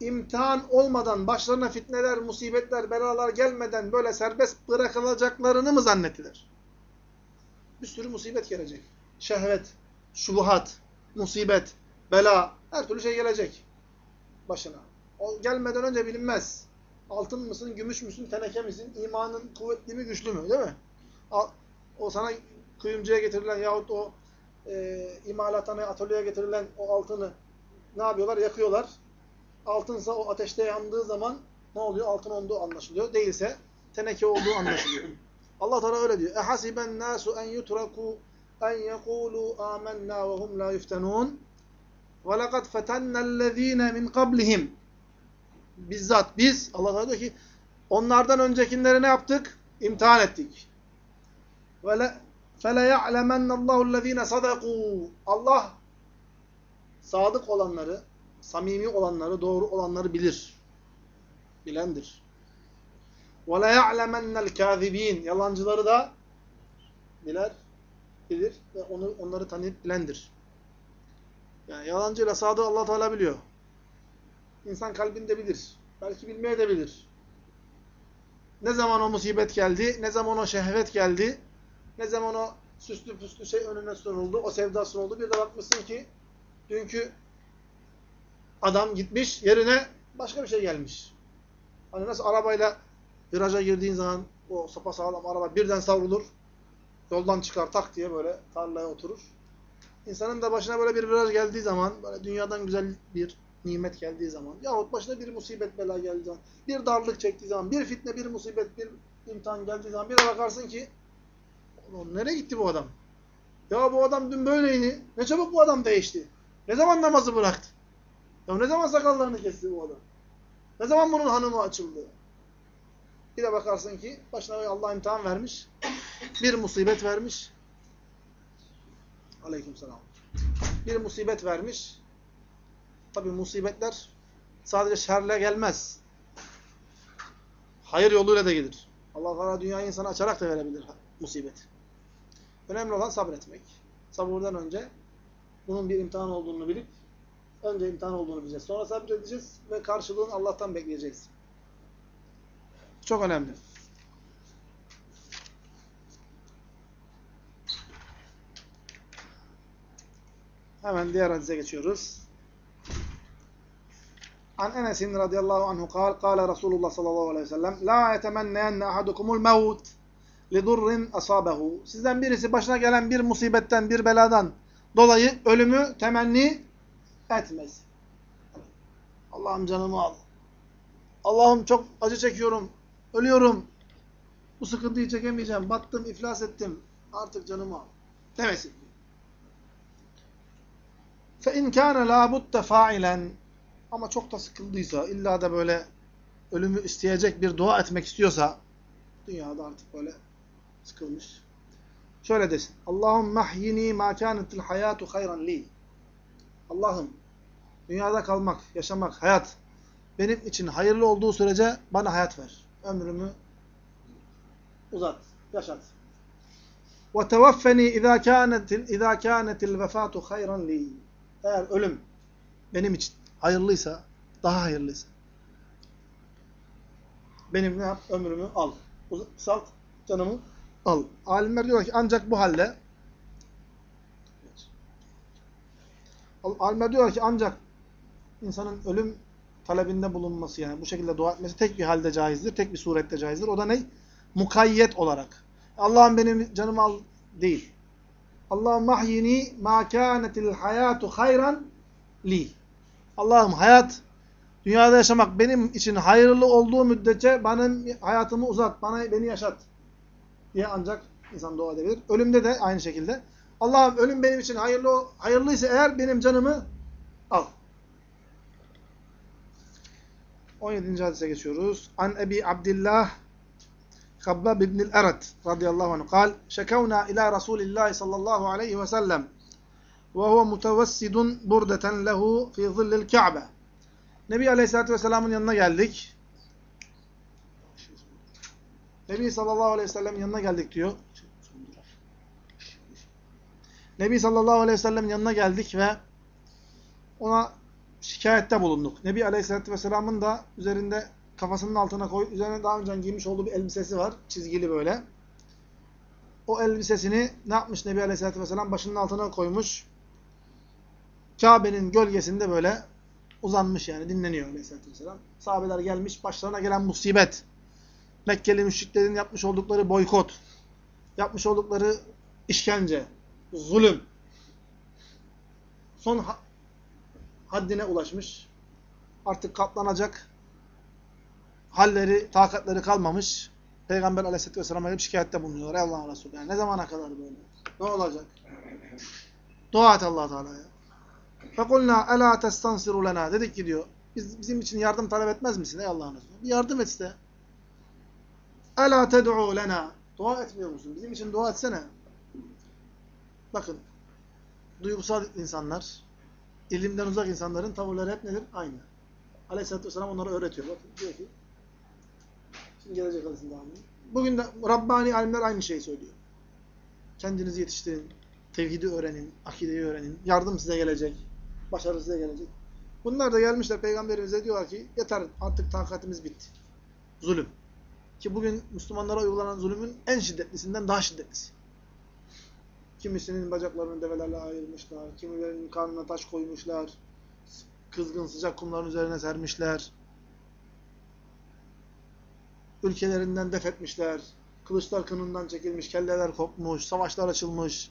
Speaker 1: imtihan olmadan, başlarına fitneler, musibetler, belalar gelmeden böyle serbest bırakılacaklarını mı zannettiler? Bir sürü musibet gelecek. Şehvet, şubuhat, musibet, bela, her türlü şey gelecek başına. O gelmeden önce bilinmez. Altın mısın, gümüş müsün, teneke misin, imanın kuvvetli mi, güçlü mü değil mi? O sana kuyumcuya getirilen yahut o e, imalathaneye, atölyeye getirilen o altını ne yapıyorlar? Yakıyorlar. Altınsa o ateşte yandığı zaman ne oluyor? Altın olduğu anlaşılıyor. Değilse teneke olduğu anlaşılıyor. Allah Teala öyle diyor. Ehasiben nasu en yutraku en yekulu amennâ ve hum la yuftenûn ve lekad fetennellezîne min qablihim bizzat biz Allah Teala diyor ki onlardan öncekileri ne yaptık? İmtihan ettik. Ve le فَلَيَعْلَمَنَّ اللّٰهُ الَّذ۪ينَ صَدَقُوا Allah sadık olanları, samimi olanları, doğru olanları bilir. Bilendir. وَلَيَعْلَمَنَّ الْكَاذِب۪ينَ Yalancıları da bilir, bilir ve onu, onları tanıyıp bilendir. Yani yalancıyla sadığı allah Teala biliyor. İnsan kalbinde bilir. Belki bilmeye de bilir. Ne zaman o musibet geldi, ne zaman o şehvet geldi, ne zaman o süslü püslü şey önüne sunuldu, o sevda sunuldu. Bir de bakmışsın ki dünkü adam gitmiş, yerine başka bir şey gelmiş. Hani nasıl arabayla viraja girdiğin zaman o sapasağlam araba birden savrulur, yoldan çıkar tak diye böyle tarlaya oturur. İnsanın da başına böyle bir viraj geldiği zaman, böyle dünyadan güzel bir nimet geldiği zaman, yahut başına bir musibet bela geldiği zaman, bir darlık çektiği zaman, bir fitne, bir musibet, bir imtihan geldiği zaman bir bakarsın ki Nereye gitti bu adam? Ya bu adam dün böyleydi. Ne çabuk bu adam değişti. Ne zaman namazı bıraktı? Ya ne zaman sakallarını kesti bu adam? Ne zaman bunun hanımı açıldı? Bir de bakarsın ki başına Allah imtihan vermiş. Bir musibet vermiş. Aleykümselam. Bir musibet vermiş. Tabi musibetler sadece şerle gelmez. Hayır yoluyla da gelir. Allah Teala dünyayı insana açarak da verebilir musibet. Önemli olan sabretmek. Sabırdan önce bunun bir imtihan olduğunu bilip önce imtihan olduğunu bileceğiz. Sonra sabredeceğiz ve karşılığını Allah'tan bekleyeceğiz. Çok önemli. Hemen diğer hadise geçiyoruz. An Enes'in radıyallahu anhu kal, kâle Resulullah sallallahu aleyhi ve sellem, La yetemenneyenne ahadukumul mevut lidurrin asabehu. Sizden birisi başına gelen bir musibetten, bir beladan dolayı ölümü temenni etmez. Allah'ım canımı al. Allah'ım çok acı çekiyorum. Ölüyorum. Bu sıkıntıyı çekemeyeceğim. Battım, iflas ettim. Artık canımı al. Demesin. فَاِنْ كَانَ لَا بُدَّ فَاعِلًا Ama çok da sıkıldıysa, illa da böyle ölümü isteyecek bir dua etmek istiyorsa, dünyada artık böyle sıkılmış. Şöyle desin. Allahum mahyini ma kanetil hayatu hayran li. Allah'ım dünyada kalmak, yaşamak, hayat benim için hayırlı olduğu sürece bana hayat ver. Ömrümü uzat, yaşat. Ve tevaffeni izâ kânetil, izâ kânetil vefâtu hayran li. Eğer ölüm benim için hayırlıysa, daha hayırlıysa. Benim ne yap? Ömrümü al. Salt canımı al. Alimler diyorlar ki ancak bu halde alimler diyorlar ki ancak insanın ölüm talebinde bulunması yani bu şekilde dua etmesi tek bir halde caizdir. Tek bir surette caizdir. O da ne? Mukayyet olarak. Allah'ım benim canımı al değil. Allah'ım mahyini ma kânetil hayatu hayran li. Allah'ım hayat dünyada yaşamak benim için hayırlı olduğu müddetçe benim hayatımı uzat, bana beni yaşat diye ancak insan dua edebilir. Ölümde de aynı şekilde. Allah'ım ölüm benim için hayırlı hayırlıysa eğer benim canımı al. 17. hadise geçiyoruz. An Ebi Abdillah Kabbab ibn el-Erat radıyallahu anh قال شكونا إلى رسول الله صلى الله عليه وسلم وهو متوسد بردة له في ظل الكعبة Nebi Aleyhisselatü Vesselam'ın yanına geldik. Nebi sallallahu aleyhi ve sellem yanına geldik diyor. Nebi sallallahu aleyhi ve sellem yanına geldik ve ona şikayette bulunduk. Nebi aleyhisselatü vesselamın da üzerinde kafasının altına koy, üzerine daha önce giymiş olduğu bir elbisesi var. Çizgili böyle. O elbisesini ne yapmış Nebi aleyhisselatü vesselam? Başının altına koymuş. Kabe'nin gölgesinde böyle uzanmış yani dinleniyor aleyhisselatü vesselam. Sahabeler gelmiş, başlarına gelen musibet. Mekkeli müşriklerin yapmış oldukları boykot, yapmış oldukları işkence, zulüm. Son ha haddine ulaşmış. Artık katlanacak halleri, takatleri kalmamış. Peygamber aleyhisselatü vesselam'a hep şikayette bulunuyorlar. Ey Allah'ın Resulü. Yani ne zamana kadar böyle? Ne olacak? Dua et allah Teala'ya. فَقُلْنَا اَلَا تَسْتَنْصِرُ لَنَا Dedik ki diyor, biz, bizim için yardım talep etmez misin ey Allah'ın Resulü? Bir yardım et iste. Ela ted'u lena. Dua etmiyor musun? Bizim için dua etsene. Bakın. Duygusal insanlar, ilimden uzak insanların tavırları hep nedir? Aynı. Aleyhisselatü Vesselam onlara öğretiyor. Bakın diyor ki, şimdi gelecek hadisin devamını. Bugün de Rabbani alimler aynı şeyi söylüyor. Kendinizi yetiştirin, tevhidi öğrenin, akideyi öğrenin, yardım size gelecek, başarı size gelecek. Bunlar da gelmişler peygamberimize diyorlar ki yeter artık takatimiz bitti. Zulüm. Ki bugün Müslümanlara uygulanan zulümün en şiddetlisinden daha şiddetlisi. Kimisinin bacaklarını develerle ayırmışlar, kimilerinin karnına taş koymuşlar, kızgın sıcak kumların üzerine sermişler, ülkelerinden def etmişler, kılıçlar kınından çekilmiş, kelleler kopmuş, savaşlar açılmış,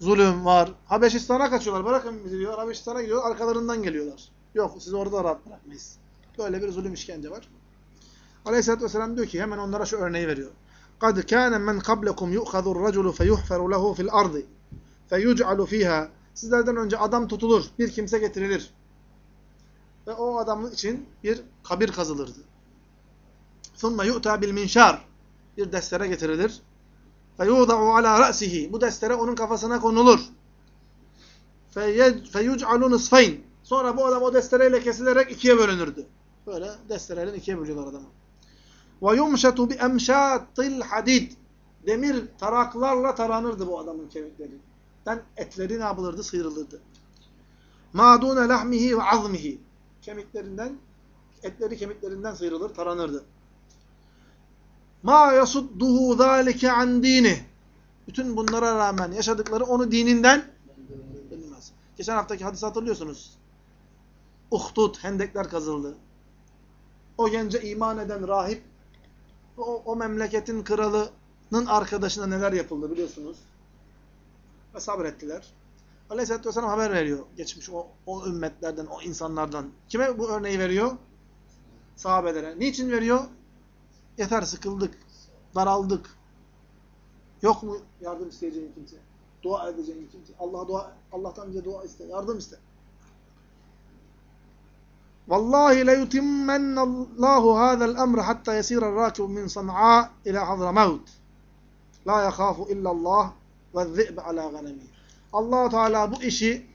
Speaker 1: zulüm var. Habeşistan'a kaçıyorlar, bırakın bizi diyor, Habeşistan'a gidiyor, arkalarından geliyorlar. Yok, sizi orada rahat bırakmayız. Böyle bir zulüm işkence var. Aleyhisselatü Vesselam diyor ki, hemen onlara şu örneği veriyor. قَدْ كَانَ مَنْ قَبْلَكُمْ يُؤْخَذُ الرَّجُلُ فَيُحْفَرُ لَهُ فِي الْأَرْضِ فَيُجْعَلُ ف۪يهَا Sizlerden önce adam tutulur, bir kimse getirilir. Ve o adamın için bir kabir kazılırdı. ثُمَّ يُؤْتَى بِالْمِنْشَارِ Bir destere getirilir. فَيُوضَعُ عَلَى رَأْسِهِ Bu destere onun kafasına konulur. فَيُجْعَلُ نِصْفَيْنِ Sonra bu adam o destereyle kesilerek ikiye bölünürdü. Böyle destereyle ikiye bölüyorlar adamı. Ve yumşetu bi emşatil hadid. Demir taraklarla taranırdı bu adamın kemikleri. Ben etleri ne yapılırdı? Sıyrılırdı. Ma dune lahmihi ve azmihi. Kemiklerinden, etleri kemiklerinden sıyrılır, taranırdı. Ma yasudduhu zâlike an dini. Bütün bunlara rağmen yaşadıkları onu dininden bilmez. Geçen haftaki hadisi hatırlıyorsunuz. Uhdud, hendekler kazıldı. O gence iman eden rahip o, o memleketin kralının arkadaşına neler yapıldı biliyorsunuz. Ve sabrettiler. Aleyhisselatü Vesselam haber veriyor. Geçmiş o, o ümmetlerden, o insanlardan. Kime bu örneği veriyor? Sahabelere. Niçin veriyor? Yeter sıkıldık, daraldık. Yok mu yardım isteyeceğin kimse? Dua edeceğin kimse? Allah dua Allah'tan bize dua iste, yardım iste. Vallahi le yutimmenallahu hadzal emr hatta yesira er-rakib min San'a ila Hadramaut. La yakhafu illa Allah ve zi'b ala ganemi. Allah Teala bu işi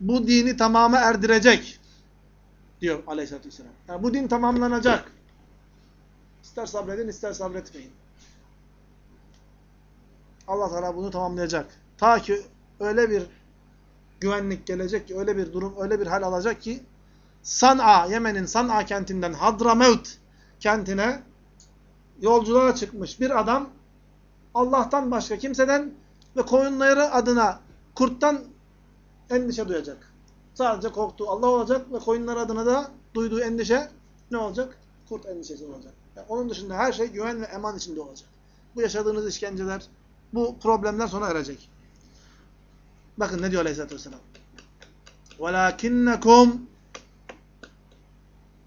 Speaker 1: bu dini tamama erdirecek diyor Aleyhisselatü Vesselam. Yani bu din tamamlanacak. İster sabredin, ister sabretmeyin. Allah Teala bunu tamamlayacak. Ta ki öyle bir güvenlik gelecek ki, öyle bir durum, öyle bir hal alacak ki San'a, Yemen'in San'a kentinden Hadramevt kentine yolculuğa çıkmış bir adam Allah'tan başka kimseden ve koyunları adına kurttan endişe duyacak. Sadece korktuğu Allah olacak ve koyunlar adına da duyduğu endişe ne olacak? Kurt endişesi olacak. Yani onun dışında her şey güven ve eman içinde olacak. Bu yaşadığınız işkenceler, bu problemler sona erecek. Bakın ne diyor Aleyhisselatü Vesselam. وَلَاكِنَّكُمْ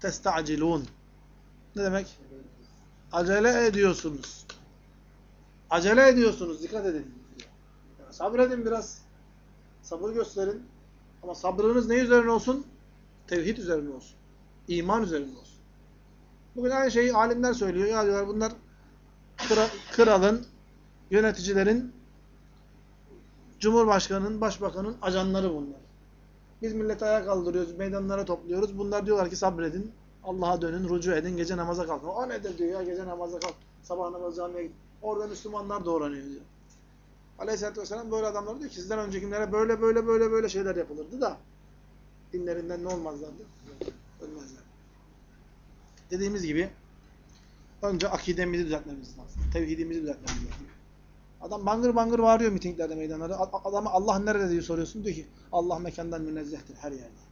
Speaker 1: testacilun. Ne demek? Acele ediyorsunuz. Acele ediyorsunuz. Dikkat edin. Yani sabredin biraz. Sabır gösterin. Ama sabrınız ne üzerine olsun? Tevhid üzerine olsun. İman üzerine olsun. Bugün aynı şeyi alimler söylüyor. Ya diyorlar bunlar kralın, yöneticilerin, cumhurbaşkanının, başbakanın ajanları bunlar. Biz milleti ayağa kaldırıyoruz, meydanlara topluyoruz. Bunlar diyorlar ki sabredin, Allah'a dönün, rucu edin, gece namaza kalkın. O nedir diyor ya, gece namaza kalk, sabah namazı camiye git. Orada Müslümanlar doğranıyor diyor. Aleyhisselatü Vesselam böyle adamlar diyor ki sizden öncekilere böyle böyle böyle böyle şeyler yapılırdı da dinlerinden ne olmazlardı? Ölmezler. Dediğimiz gibi önce akidemizi düzeltmemiz lazım. Tevhidimizi düzeltmemiz lazım. Adam bangır bangır bağırıyor mitinglerde, meydanlarda. Adama Allah nerede diye soruyorsun. Diyor ki Allah mekandan münezzehtir her yerde.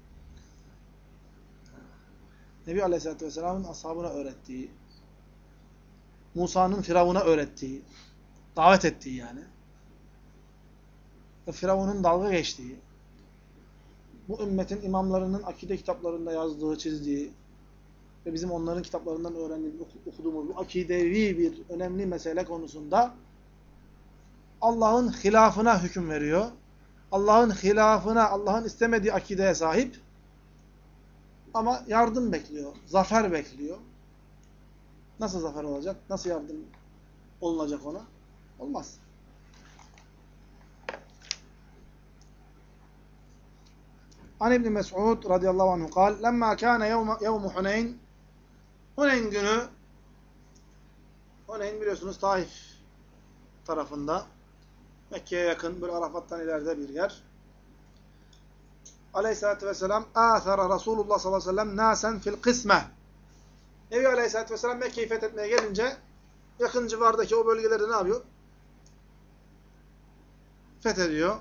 Speaker 1: Nebi Aleyhisselatü Vesselam'ın ashabına öğrettiği, Musa'nın Firavun'a öğrettiği, davet ettiği yani, ve Firavun'un dalga geçtiği, bu ümmetin imamlarının akide kitaplarında yazdığı, çizdiği ve bizim onların kitaplarından öğrendiğimiz, okuduğumuz bu akidevi bir önemli mesele konusunda Allah'ın hilafına hüküm veriyor. Allah'ın hilafına, Allah'ın istemediği akideye sahip ama yardım bekliyor, zafer bekliyor. Nasıl zafer olacak? Nasıl yardım olunacak ona? Olmaz. An İbn Mes'ud radıyallahu anhu kal: "Lemma kana yevm Huneyn" Huneyn günü Huneyn biliyorsunuz Taif tarafında Mekke'ye yakın bir Arafat'tan ileride bir yer. Aleyhissalatü vesselam âthara Resulullah sallallahu aleyhi ve sellem nâsen fil kısme. Nebi Aleyhisselatü vesselam Mekke'yi fethetmeye gelince yakın civardaki o bölgeleri ne yapıyor? Fethediyor.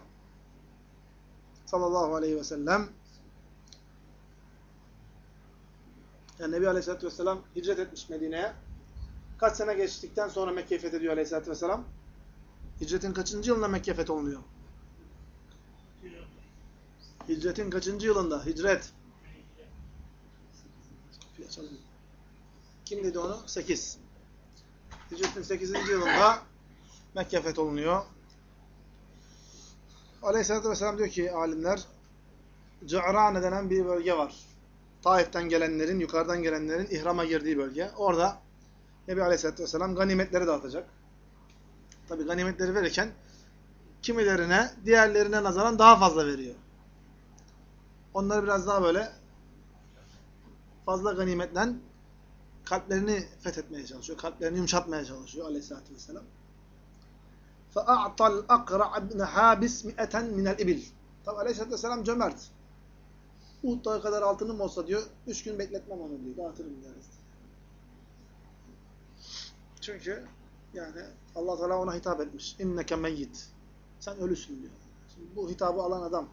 Speaker 1: Sallallahu aleyhi ve sellem. Yani Nebi Aleyhisselatü vesselam hicret etmiş Medine'ye. Kaç sene geçtikten sonra Mekke'yi fethediyor Aleyhisselatü vesselam? Hicretin kaçıncı yılında Mekke fetholunuyor? Hicretin kaçıncı yılında? Hicret. Kim dedi onu? 8. Hicretin 8. yılında Mekke fetholunuyor. Aleyhisselatü Vesselam diyor ki alimler Ca'rane denen bir bölge var. Taif'ten gelenlerin, yukarıdan gelenlerin ihrama girdiği bölge. Orada Nebi Aleyhisselatü Vesselam ganimetleri dağıtacak. Tabi ganimetleri verirken kimilerine diğerlerine nazaran daha fazla veriyor. Onları biraz daha böyle fazla ganimetten kalplerini fethetmeye çalışıyor. Kalplerini yumuşatmaya çalışıyor aleyhissalatü vesselam. فَاَعْطَى الْاَقْرَعَ بْنَ حَابِسْ مِئَةً مِنَ الْاِبِلِ Tabi aleyhissalatü vesselam cömert. Uhud dağı kadar altınım olsa diyor, üç gün bekletmem onu diyor, dağıtırım diyor. Çünkü yani Allah Teala ona hitap etmiş. İnneke meyyit. Sen ölüsün diyor. Şimdi bu hitabı alan adam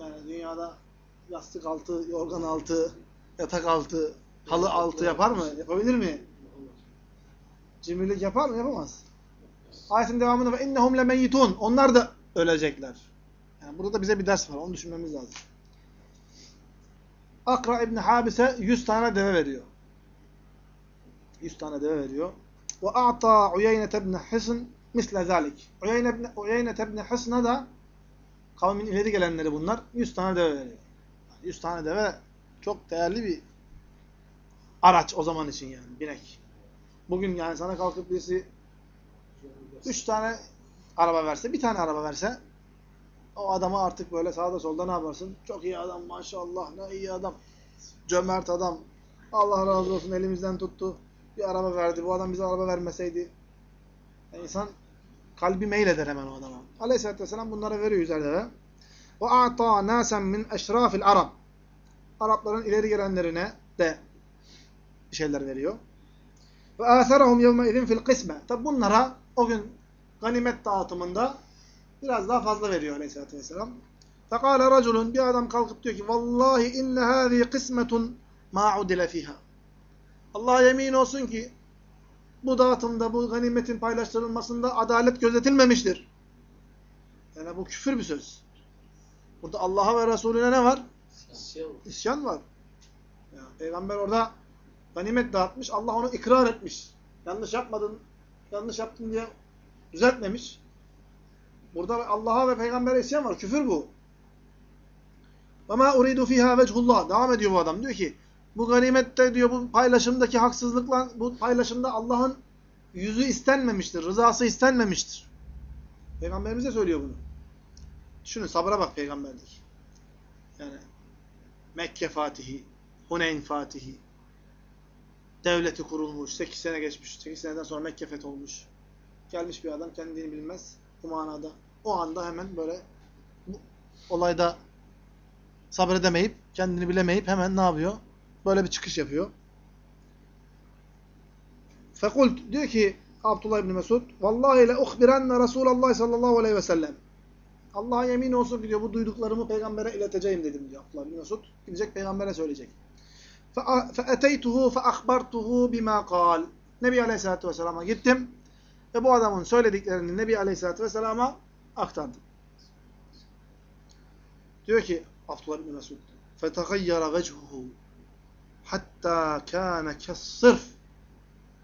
Speaker 1: yani dünyada yastık altı, yorgan altı, yatak altı, halı altı yapar mı? Yapabilir mi? Cimrilik yapar mı? Yapamaz. Ayetin devamında ve innehum lemeyyitun. Onlar da ölecekler. Yani burada da bize bir ders var. Onu düşünmemiz lazım. Akra İbni Habis'e 100 tane deve veriyor. 100 tane deve veriyor. Ve a'ta Uyeyne ibn Hisn misle zalik. Uyeyne ibn Hisn'a da kavmin ileri gelenleri bunlar 100 tane deve veriyor. 100 tane deve çok değerli bir araç o zaman için yani binek. Bugün yani sana kalkıp birisi 3 tane araba verse, bir tane araba verse o adamı artık böyle sağda solda ne yaparsın? Çok iyi adam maşallah ne iyi adam. Cömert adam. Allah razı olsun elimizden tuttu. Bir araba verdi. Bu adam bize araba vermeseydi. Yani insan kalbi meyleder hemen o adama. Aleyhisselatü Vesselam bunlara veriyor yüzer deve. Ve a'ta nasen min eşrafil Arab. Arapların ileri gelenlerine de bir şeyler veriyor. Ve yevme izin fil kısme. Tabi bunlara o gün ganimet dağıtımında biraz daha fazla veriyor aleyhissalatü vesselam. Fekâle raculun bir adam kalkıp diyor ki Vallahi inne hâzî kısmetun mâ udile fîhâ. Allah'a yemin olsun ki bu dağıtımda, bu ganimetin paylaştırılmasında adalet gözetilmemiştir. Yani bu küfür bir söz. Burada Allah'a ve Resulüne ne var?
Speaker 2: İsyan.
Speaker 1: İsyan var. Yani Peygamber orada ganimet dağıtmış. Allah onu ikrar etmiş. Yanlış yapmadın, yanlış yaptın diye düzeltmemiş. Burada Allah'a ve Peygamber'e isyan var. Küfür bu. وَمَا اُرِيدُ ف۪يهَا وَجْهُ Devam ediyor bu adam. Diyor ki bu ganimette diyor bu paylaşımdaki haksızlıkla bu paylaşımda Allah'ın yüzü istenmemiştir, rızası istenmemiştir. Peygamberimiz de söylüyor bunu. Düşünün sabra bak peygamberlik. Yani Mekke Fatihi, Huneyn Fatihi, devleti kurulmuş, 8 sene geçmiş, 8 seneden sonra Mekke fetholmuş. Gelmiş bir adam kendini bilmez bu manada. O anda hemen böyle bu olayda sabredemeyip, kendini bilemeyip hemen ne yapıyor? Böyle bir çıkış yapıyor. Fekult diyor ki Abdullah İbni Mesud Vallahi le uhbirenne Resulallah sallallahu aleyhi ve sellem Allah'a yemin olsun ki diyor bu duyduklarımı peygambere ileteceğim dedim diyor Abdullah İbni Mesud. Gidecek peygambere söyleyecek. فَاَتَيْتُهُ فَاَخْبَرْتُهُ بِمَا قَالْ Nebi Aleyhisselatü Vesselam'a gittim ve bu adamın söylediklerini Nebi Aleyhisselatü Vesselam'a aktardım. Diyor ki Abdullah İbni Mesud فَتَغَيَّرَ وَجْهُهُ hatta كَانَ كَالصِّرْفِ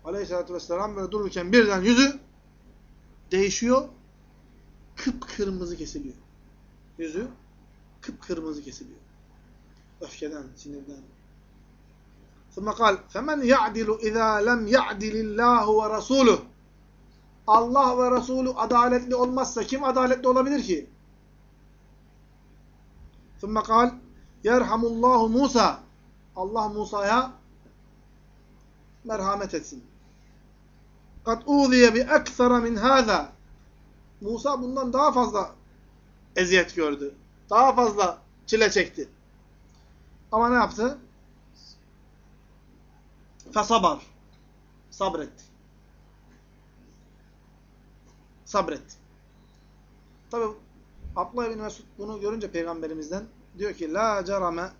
Speaker 1: Aleyhisselatü Vesselam böyle dururken birden yüzü değişiyor, kıpkırmızı kesiliyor. Yüzü kıpkırmızı kesiliyor. Öfkeden, sinirden. ثم قال فمن يعدل إذا لم يعدل الله ورسوله Allah ve Resulü adaletli olmazsa kim adaletli olabilir ki? ثم قال يرحم الله Musa Allah Musa'ya merhamet etsin. قَدْ اُوذِيَ بِأَكْثَرَ مِنْ هَذَا Musa bundan daha fazla eziyet gördü. Daha fazla çile çekti. Ama ne yaptı? Fesabar. Sabretti. Sabretti. Tabi Abdullah bin Mesud bunu görünce peygamberimizden diyor ki la cerame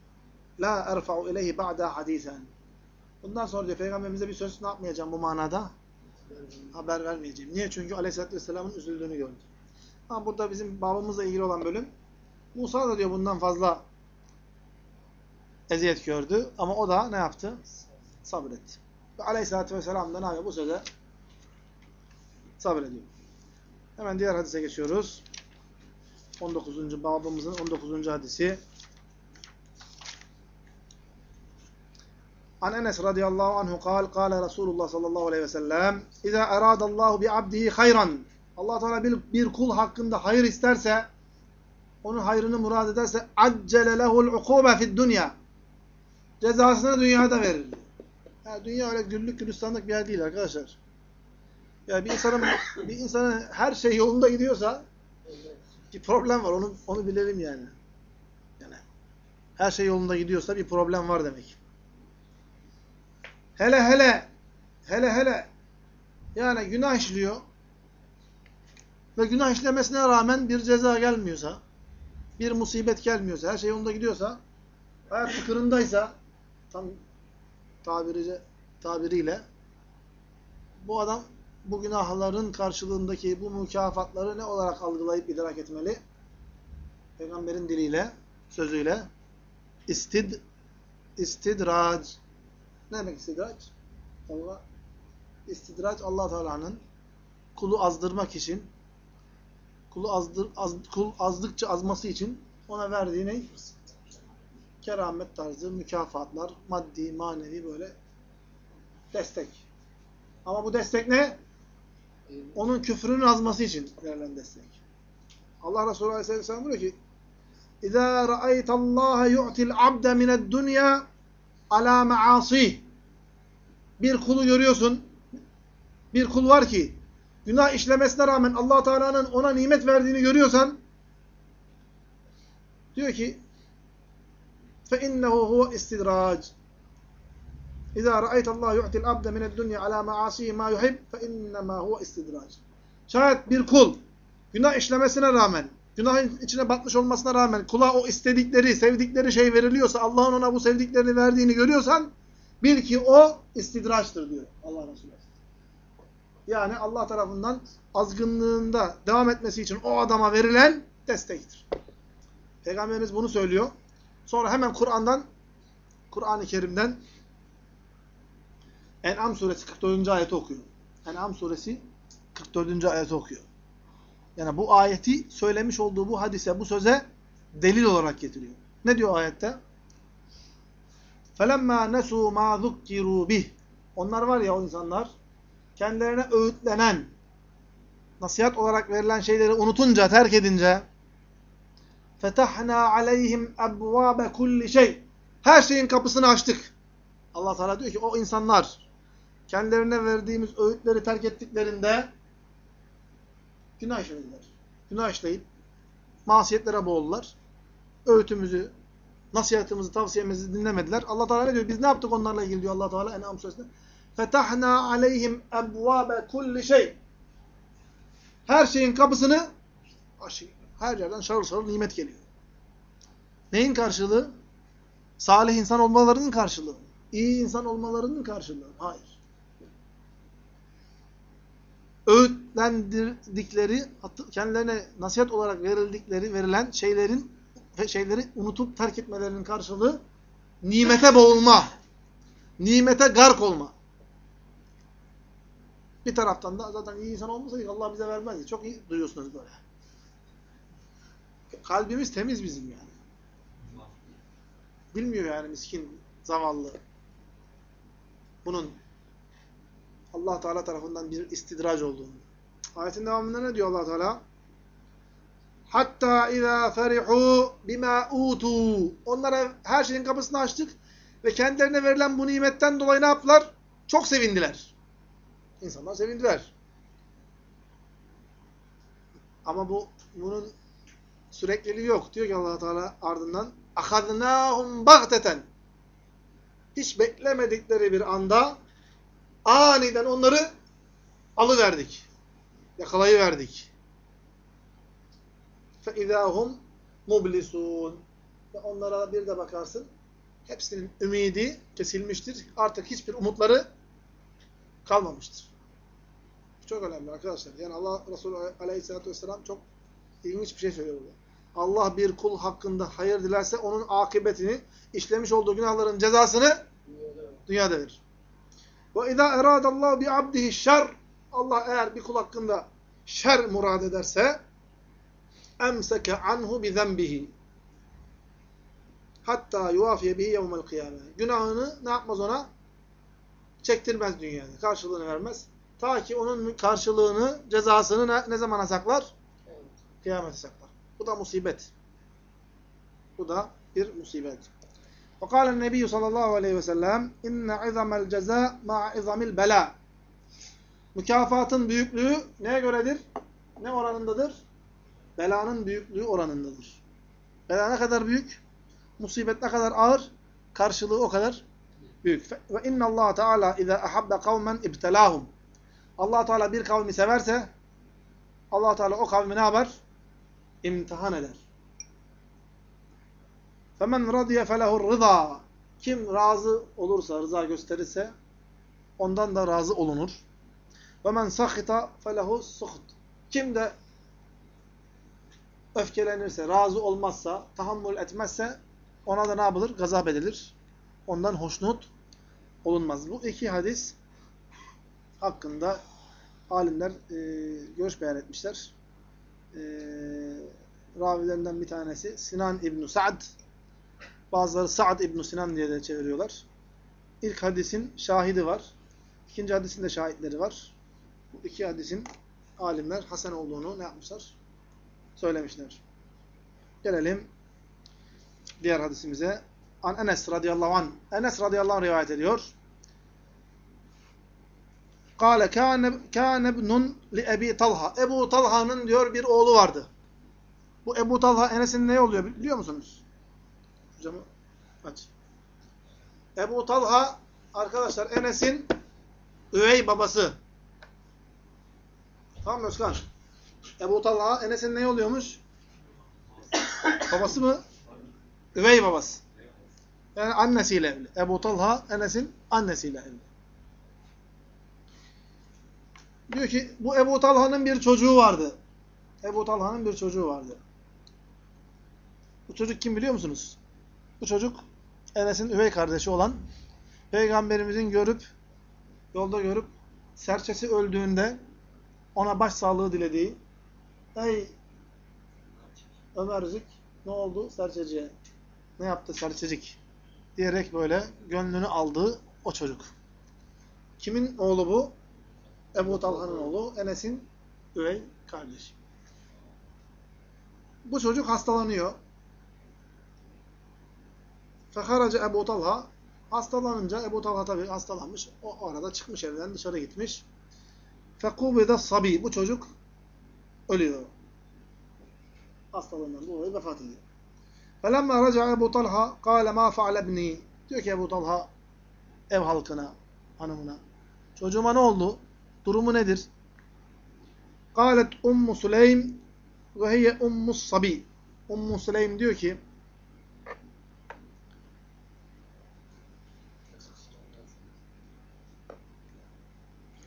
Speaker 1: la erfa'u ileyhi ba'da hadisen. Bundan sonra diyor peygamberimize bir söz ne yapmayacağım bu manada? Haber vermeyeceğim. Niye? Çünkü Aleyhisselatü Vesselam'ın üzüldüğünü gördü. Ama burada bizim babamızla ilgili olan bölüm Musa da diyor bundan fazla eziyet gördü. Ama o da ne yaptı? Sabretti. Ve Aleyhisselatü Vesselam da ne yapıyor? Bu söze sabrediyor. Hemen diğer hadise geçiyoruz. 19. babamızın 19. hadisi. An Enes radıyallahu anhu kal, kâle Resulullah sallallahu aleyhi ve sellem İzâ eradallahu bi abdihi hayran Allah Teala bir, bir kul hakkında hayır isterse onun hayrını murad ederse accele lehul ukube fid dünya cezasını dünyada verir. Yani dünya öyle güllük gülistanlık bir yer değil arkadaşlar. Yani bir insanın bir insanın her şey yolunda gidiyorsa bir problem var. Onu onu bilelim yani. Yani her şey yolunda gidiyorsa bir problem var demek. Hele hele hele hele yani günah işliyor ve günah işlemesine rağmen bir ceza gelmiyorsa, bir musibet gelmiyorsa, her şey yolunda gidiyorsa, hayat tıkırındaysa tam tabirice, tabiriyle bu adam bu günahların karşılığındaki bu mükafatları ne olarak algılayıp idrak etmeli? Peygamberin diliyle, sözüyle istid istidrac. Ne demek istidraç? Allah istidraç Allah Teala'nın kulu azdırmak için kulu azdır az, kul azdıkça azması için ona verdiği ne? Keramet tarzı mükafatlar, maddi, manevi böyle destek. Ama bu destek ne? Onun küfrünün azması için verilen destek. Allah Resulü Aleyhisselam diyor ki: "İza ra'aytallaha yu'til abde mined dunya" الدُّنْيَا عَلَى مَعَاصِيهِ Bir kulu görüyorsun. Bir kul var ki günah işlemesine rağmen allah Teala'nın ona nimet verdiğini görüyorsan diyor ki فَاِنَّهُ هُوَ اِسْتِدْرَاجِ اِذَا رَأَيْتَ اللّٰهُ يُعْتِ الْعَبْدَ مِنَ الدُّنْيَا عَلَى مَعَاصِيهِ مَا يُحِبْ فَاِنَّمَا هُوَ اِسْتِدْرَاجِ Şayet bir kul günah işlemesine rağmen, günahın içine batmış olmasına rağmen kula o istedikleri, sevdikleri şey veriliyorsa, Allah'ın ona bu sevdiklerini verdiğini görüyorsan bil ki o istidraçtır diyor Allah Resulü. Yani Allah tarafından azgınlığında devam etmesi için o adama verilen destektir. Peygamberimiz bunu söylüyor. Sonra hemen Kur'an'dan, Kur'an-ı Kerim'den En'am suresi 44. ayeti okuyor. En'am suresi 44. ayeti okuyor. Yani bu ayeti söylemiş olduğu bu hadise, bu söze delil olarak getiriyor. Ne diyor ayette? فَلَمَّا نَسُوا مَا ذُكِّرُوا بِهِ Onlar var ya o insanlar, kendilerine öğütlenen, nasihat olarak verilen şeyleri unutunca, terk edince fetahna aleyhim ebvabe kulli şey. Her şeyin kapısını açtık. Allah Teala diyor ki o insanlar kendilerine verdiğimiz öğütleri terk ettiklerinde günah işlediler. Günah işleyip masiyetlere boğuldular. Öğütümüzü, nasihatımızı, tavsiyemizi dinlemediler. Allah Teala ne diyor? Biz ne yaptık onlarla ilgili diyor Allah Teala En'am suresinde. Fetahna aleyhim ebvabe kulli şey. Her şeyin kapısını açtık. Her yerden şarıl şarıl nimet geliyor. Neyin karşılığı? Salih insan olmalarının karşılığı. İyi insan olmalarının karşılığı. Hayır. Öğütlendirdikleri, kendilerine nasihat olarak verildikleri, verilen şeylerin şeyleri unutup terk etmelerinin karşılığı nimete boğulma. Nimete gark olma. Bir taraftan da zaten iyi insan olmasaydık Allah bize vermezdi. Çok iyi duyuyorsunuz böyle. Kalbimiz temiz bizim yani. Bilmiyor yani miskin, zavallı. Bunun Allah Teala tarafından bir istidrac olduğunu. Ayetin devamında ne diyor Allah Teala? Hatta ila ferihu bima utu. Onlara her şeyin kapısını açtık ve kendilerine verilen bu nimetten dolayı ne yaptılar? Çok sevindiler. İnsanlar sevindiler. Ama bu bunun sürekliliği yok. Diyor ki Allah Teala ardından akadnahum bagteten. Hiç beklemedikleri bir anda aniden onları alıverdik. Yakalayıverdik. فَاِذَا هُمْ مُبْلِسُونَ Ve onlara bir de bakarsın hepsinin ümidi kesilmiştir. Artık hiçbir umutları kalmamıştır. Çok önemli arkadaşlar. Yani Allah Resulü Aleyhisselatü Vesselam çok ilginç bir şey söylüyor burada. Allah bir kul hakkında hayır dilerse onun akıbetini, işlemiş olduğu günahların cezasını dünyada verir. Ve izâ erâdallâhu bi abdihi şer Allah eğer bir kul hakkında şer murad ederse emseke anhu bi zenbihi hatta yuvafiye bihi yevmel kıyame. Günahını ne yapmaz ona? Çektirmez dünyada. Karşılığını vermez. Ta ki onun karşılığını, cezasını ne, ne zamana saklar? Kıyamete saklar. Bu da musibet. Bu da bir musibet. وقال النبي صلى الله عليه وسلم إن عظم الجزاء مع عظم البلاء Mükafatın büyüklüğü neye göredir? Ne oranındadır? Belanın büyüklüğü oranındadır. Bela ne kadar büyük? Musibet ne kadar ağır? Karşılığı o kadar büyük. Ve inna Allah Teala iza ahabba kavmen ibtelahum. Allah Teala bir kavmi severse Allah Teala o kavmi ne yapar? İmtihan eder. Femen radiye felehu rıza. Kim razı olursa, rıza gösterirse ondan da razı olunur. Ve men sahita felehu suht. Kim de öfkelenirse, razı olmazsa, tahammül etmezse ona da ne yapılır? Gazap edilir. Ondan hoşnut olunmaz. Bu iki hadis hakkında alimler e, görüş beyan etmişler. E, ravilerinden bir tanesi Sinan İbn Sa'd. Bazıları Sa'd İbn Sinan diye de çeviriyorlar. İlk hadisin şahidi var. İkinci hadisin de şahitleri var. Bu iki hadisin alimler Hasan olduğunu ne yapmışlar? Söylemişler. Gelelim diğer hadisimize. An Enes radıyallahu anh. Enes radıyallahu anh rivayet ediyor. Kale kâne ibnun li Ebi Talha. Ebu Talha'nın diyor bir oğlu vardı. Bu Ebu Talha Enes'in ne oluyor biliyor musunuz? Camı aç. Ebu Talha arkadaşlar Enes'in üvey babası. Tamam mı Özkan? Ebu Talha Enes'in ne oluyormuş? babası mı? Üvey babası. Yani annesiyle evli. Ebu Talha Enes'in annesiyle evli. Diyor ki bu Ebu Talha'nın bir çocuğu vardı. Ebu Talha'nın bir çocuğu vardı. Bu çocuk kim biliyor musunuz? Bu çocuk Enes'in üvey kardeşi olan Peygamberimizin görüp yolda görüp serçesi öldüğünde ona başsağlığı dilediği Ey Ömercik ne oldu serçeciye? Ne yaptı serçecik? Diyerek böyle gönlünü aldığı o çocuk. Kimin oğlu bu? Ebu Talha'nın oğlu Enes'in üvey kardeşi. Bu çocuk hastalanıyor. Fekaraca Ebu Talha hastalanınca Ebu Talha tabi hastalanmış. O arada çıkmış evden dışarı gitmiş. Fekubide sabi. Bu çocuk ölüyor. Hastalığından dolayı vefat ediyor. Felemma raca Ebu Talha kâle ma fa'le ibni. Diyor ki Ebu Talha ev halkına, hanımına. Çocuğuma ne oldu? Durumu nedir? Kâlet Ummu Süleym ve hiye Ummu Sabi. Ummu Süleym diyor ki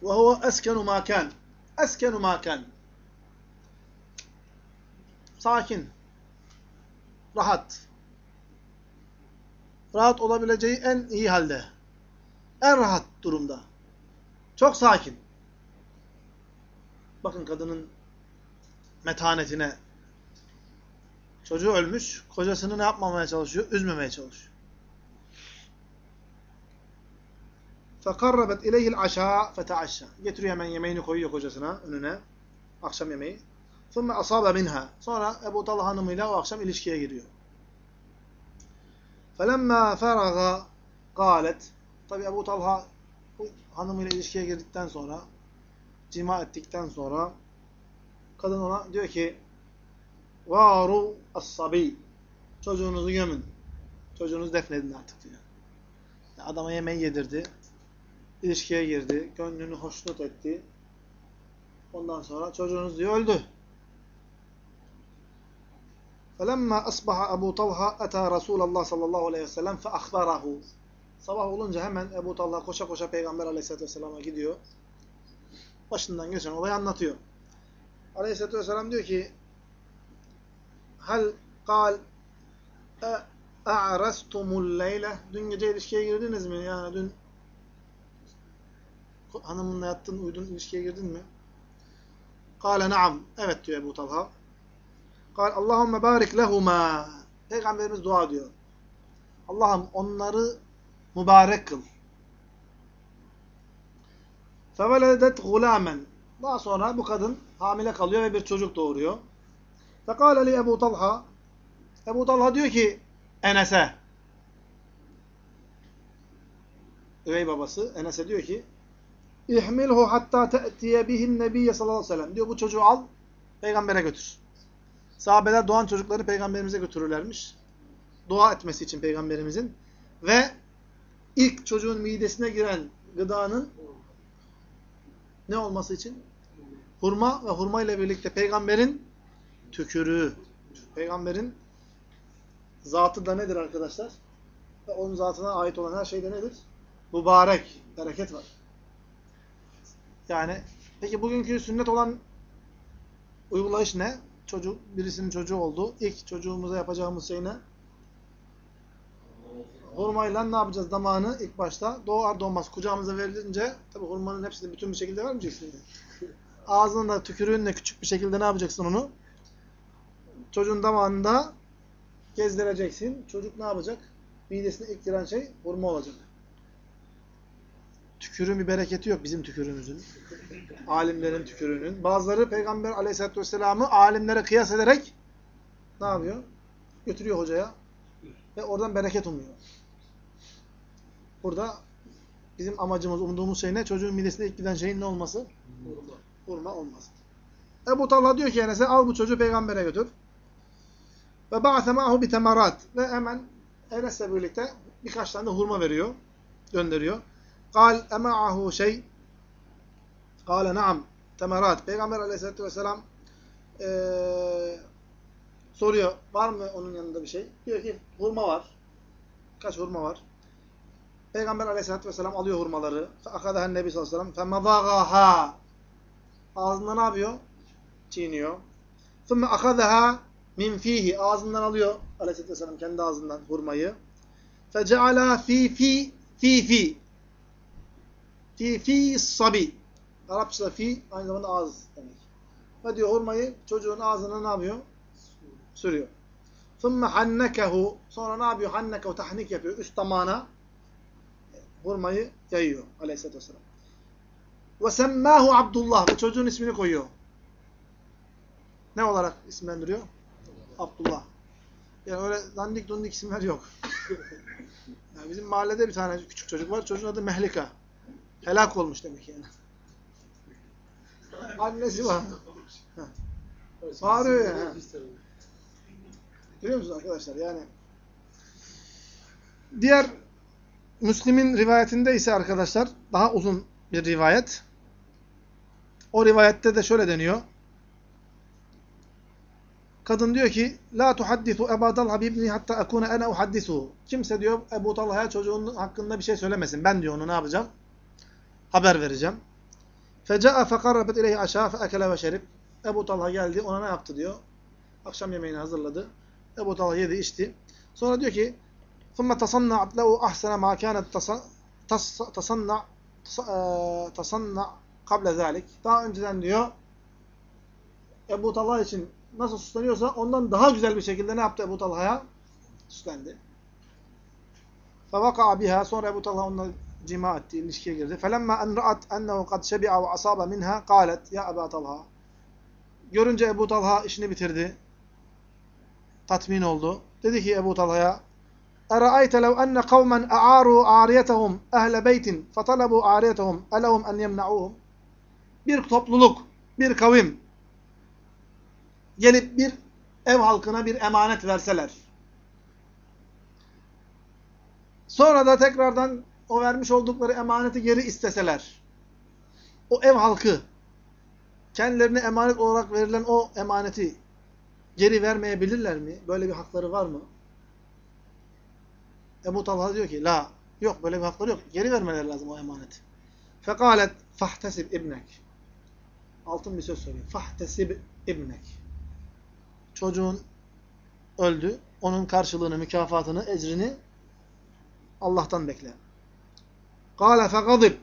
Speaker 1: ve huve eskenu ma kan. Eskenu ma kan. Sakin. Rahat. Rahat olabileceği en iyi halde. En rahat durumda. Çok sakin. Bakın kadının metanetine. Çocuğu ölmüş, kocasını ne yapmamaya çalışıyor? Üzmemeye çalışıyor. فَقَرَّبَتْ اِلَيْهِ الْعَشَاء فَتَعَشَّى Getiriyor hemen yemeğini koyuyor kocasına önüne. Akşam yemeği. ثُمَّ أَصَابَ minha. Sonra Ebu Talha hanımıyla o akşam ilişkiye giriyor. فَلَمَّا فَرَغَ قَالَتْ Tabi Ebu Talha hanımıyla ilişkiye girdikten sonra cima ettikten sonra kadın ona diyor ki varu as-sabi çocuğunuzu gömün. Çocuğunuzu defnedin artık diyor. Yani adama yemeği yedirdi. ilişkiye girdi. Gönlünü hoşnut etti. Ondan sonra çocuğunuz diyor öldü. فَلَمَّا أَصْبَحَ أَبُو طَلْحَ أَتَى رَسُولَ اللّٰهِ sallallahu aleyhi ve sellem فَأَخْبَرَهُ Sabah olunca hemen Ebu Talha koşa koşa Peygamber aleyhissalatü vesselam'a gidiyor. Başından geçen olayı anlatıyor. Aleyhissalatü vesselam diyor ki Hal kal e'restumul leyle Dün gece ilişkiye girdiniz mi? Yani dün Hanımınla yattın, uydun, ilişkiye girdin mi? Kale naam. Evet diyor Ebu Talha. Kale Allahümme barik lehuma. Peygamberimiz dua diyor. Allah'ım onları mübarek kıl. Feveledet gulamen. Daha sonra bu kadın hamile kalıyor ve bir çocuk doğuruyor. Fekale li Ebu Talha. Ebu Talha diyor ki Enes'e. Üvey babası Enes'e diyor ki İhmilhu hatta te'tiye bihin nebiyye sallallahu aleyhi ve sellem. Diyor bu çocuğu al, peygambere götür. Sahabeler doğan çocukları peygamberimize götürürlermiş. Dua etmesi için peygamberimizin. Ve ilk çocuğun midesine giren gıdanın ne olması için? Hurma ve hurma ile birlikte peygamberin tükürüğü. Peygamberin zatı da nedir arkadaşlar? Ve onun zatına ait olan her şeyde nedir? Mübarek, bereket var. Yani peki bugünkü sünnet olan uygulayış ne? Çocuk, birisinin çocuğu oldu. İlk çocuğumuza yapacağımız şey ne? Hurmayla ne yapacağız damağını ilk başta? Doğar doğmaz kucağımıza verilince tabi hurmanın hepsini bütün bir şekilde vermeyeceksin. Ağzında tükürüğünle küçük bir şekilde ne yapacaksın onu? Çocuğun damağında gezdireceksin. Çocuk ne yapacak? Midesine ilk giren şey hurma olacak. Tükürüğün bir bereketi yok bizim tükürüğümüzün. Alimlerin tükürüğünün. Bazıları Peygamber aleyhissalatü vesselam'ı alimlere kıyas ederek ne yapıyor? Götürüyor hocaya ve oradan bereket umuyor. Burada bizim amacımız, umduğumuz şey ne? Çocuğun midesine ilk giden şeyin ne olması? Hurma. Hurma olması. Ebu Talha diyor ki Enes'e al bu çocuğu peygambere götür. Ve ba'se ma'hu bitemarat. Ve hemen Enes'le birlikte birkaç tane hurma veriyor. Gönderiyor. Kal ema'ahu şey. Kale naam. Temerat. Peygamber aleyhissalatü vesselam ee, soruyor. Var mı onun yanında bir şey? Diyor ki hurma var. Kaç hurma var? Peygamber aleyhissalatü vesselam alıyor hurmaları. Akadahen nebi sallallahu aleyhi ve sellem. Femedagaha. Ağzında ne yapıyor? Çiğniyor. Thumme akadaha min fihi. Ağzından alıyor aleyhissalatü vesselam kendi ağzından hurmayı. Feceala fi fi fi fi. Fi fi sabi. Arapçada fi aynı zamanda ağız demek. Ve diyor hurmayı çocuğun ağzına ne yapıyor? Sürüyor. ثُمَّ حَنَّكَهُ Sonra ne yapıyor? Hannekehu tahnik yapıyor. Üst damağına hurmayı yayıyor aleyhissalatü vesselam. Ve semmâhu Abdullah. Ve çocuğun ismini koyuyor. Ne olarak isimlendiriyor? Abdullah. Yani öyle dandik dundik isimler yok. Yani bizim mahallede bir tane küçük çocuk var. Çocuğun adı Mehlika. Helak olmuş demek yani. Annesi var. Bağırıyor ya. Görüyor musunuz arkadaşlar? Yani diğer Müslim'in rivayetinde ise arkadaşlar daha uzun bir rivayet. O rivayette de şöyle deniyor. Kadın diyor ki La tuhaddisu Ebu Talha bibni hatta akune ene uhaddisuhu. Kimse diyor Ebu Talha'ya çocuğun hakkında bir şey söylemesin. Ben diyor onu ne yapacağım? Haber vereceğim. Feca'a fekarrabet ileyhi aşağı feekele ve şerib. Ebu Talha geldi ona ne yaptı diyor. Akşam yemeğini hazırladı. Ebu Talha yedi içti. Sonra diyor ki ثُمَّ تَصَنَّعَتْ لَهُ أَحْسَنَ مَا كَانَتْ تَصَنَّعْ tasanna kable zalik. Daha önceden diyor Ebu Talha için nasıl süsleniyorsa ondan daha güzel bir şekilde ne yaptı Ebu Talha'ya? Süslendi. فَوَقَعَ biha Sonra Ebu Talha onunla cima etti, ilişkiye girdi. فَلَمَّا اَنْ رَأَتْ اَنَّهُ قَدْ شَبِعَ وَأَصَابَ minha قَالَتْ Ya Ebu Talha Görünce Ebu Talha işini bitirdi. Tatmin oldu. Dedi ki Ebu Talha'ya اَرَأَيْتَ لَوْ أَنَّ قَوْمًا اَعَارُوا عَارِيَتَهُمْ اَهْلَ بَيْتٍ فَطَلَبُوا عَارِيَتَهُمْ اَلَهُمْ اَنْ يَمْنَعُوهُمْ Bir topluluk, bir kavim gelip bir ev halkına bir emanet verseler. Sonra da tekrardan o vermiş oldukları emaneti geri isteseler. O ev halkı kendilerine emanet olarak verilen o emaneti geri vermeyebilirler mi? Böyle bir hakları var mı? Ebu Talha diyor ki la yok böyle bir hakları yok. Geri vermeleri lazım o emaneti. Fekalet fahtesib ibnek. Altın bir söz söylüyor. Fahtesib ibnek. Çocuğun öldü. Onun karşılığını, mükafatını, ecrini Allah'tan bekle. Kale fekadib.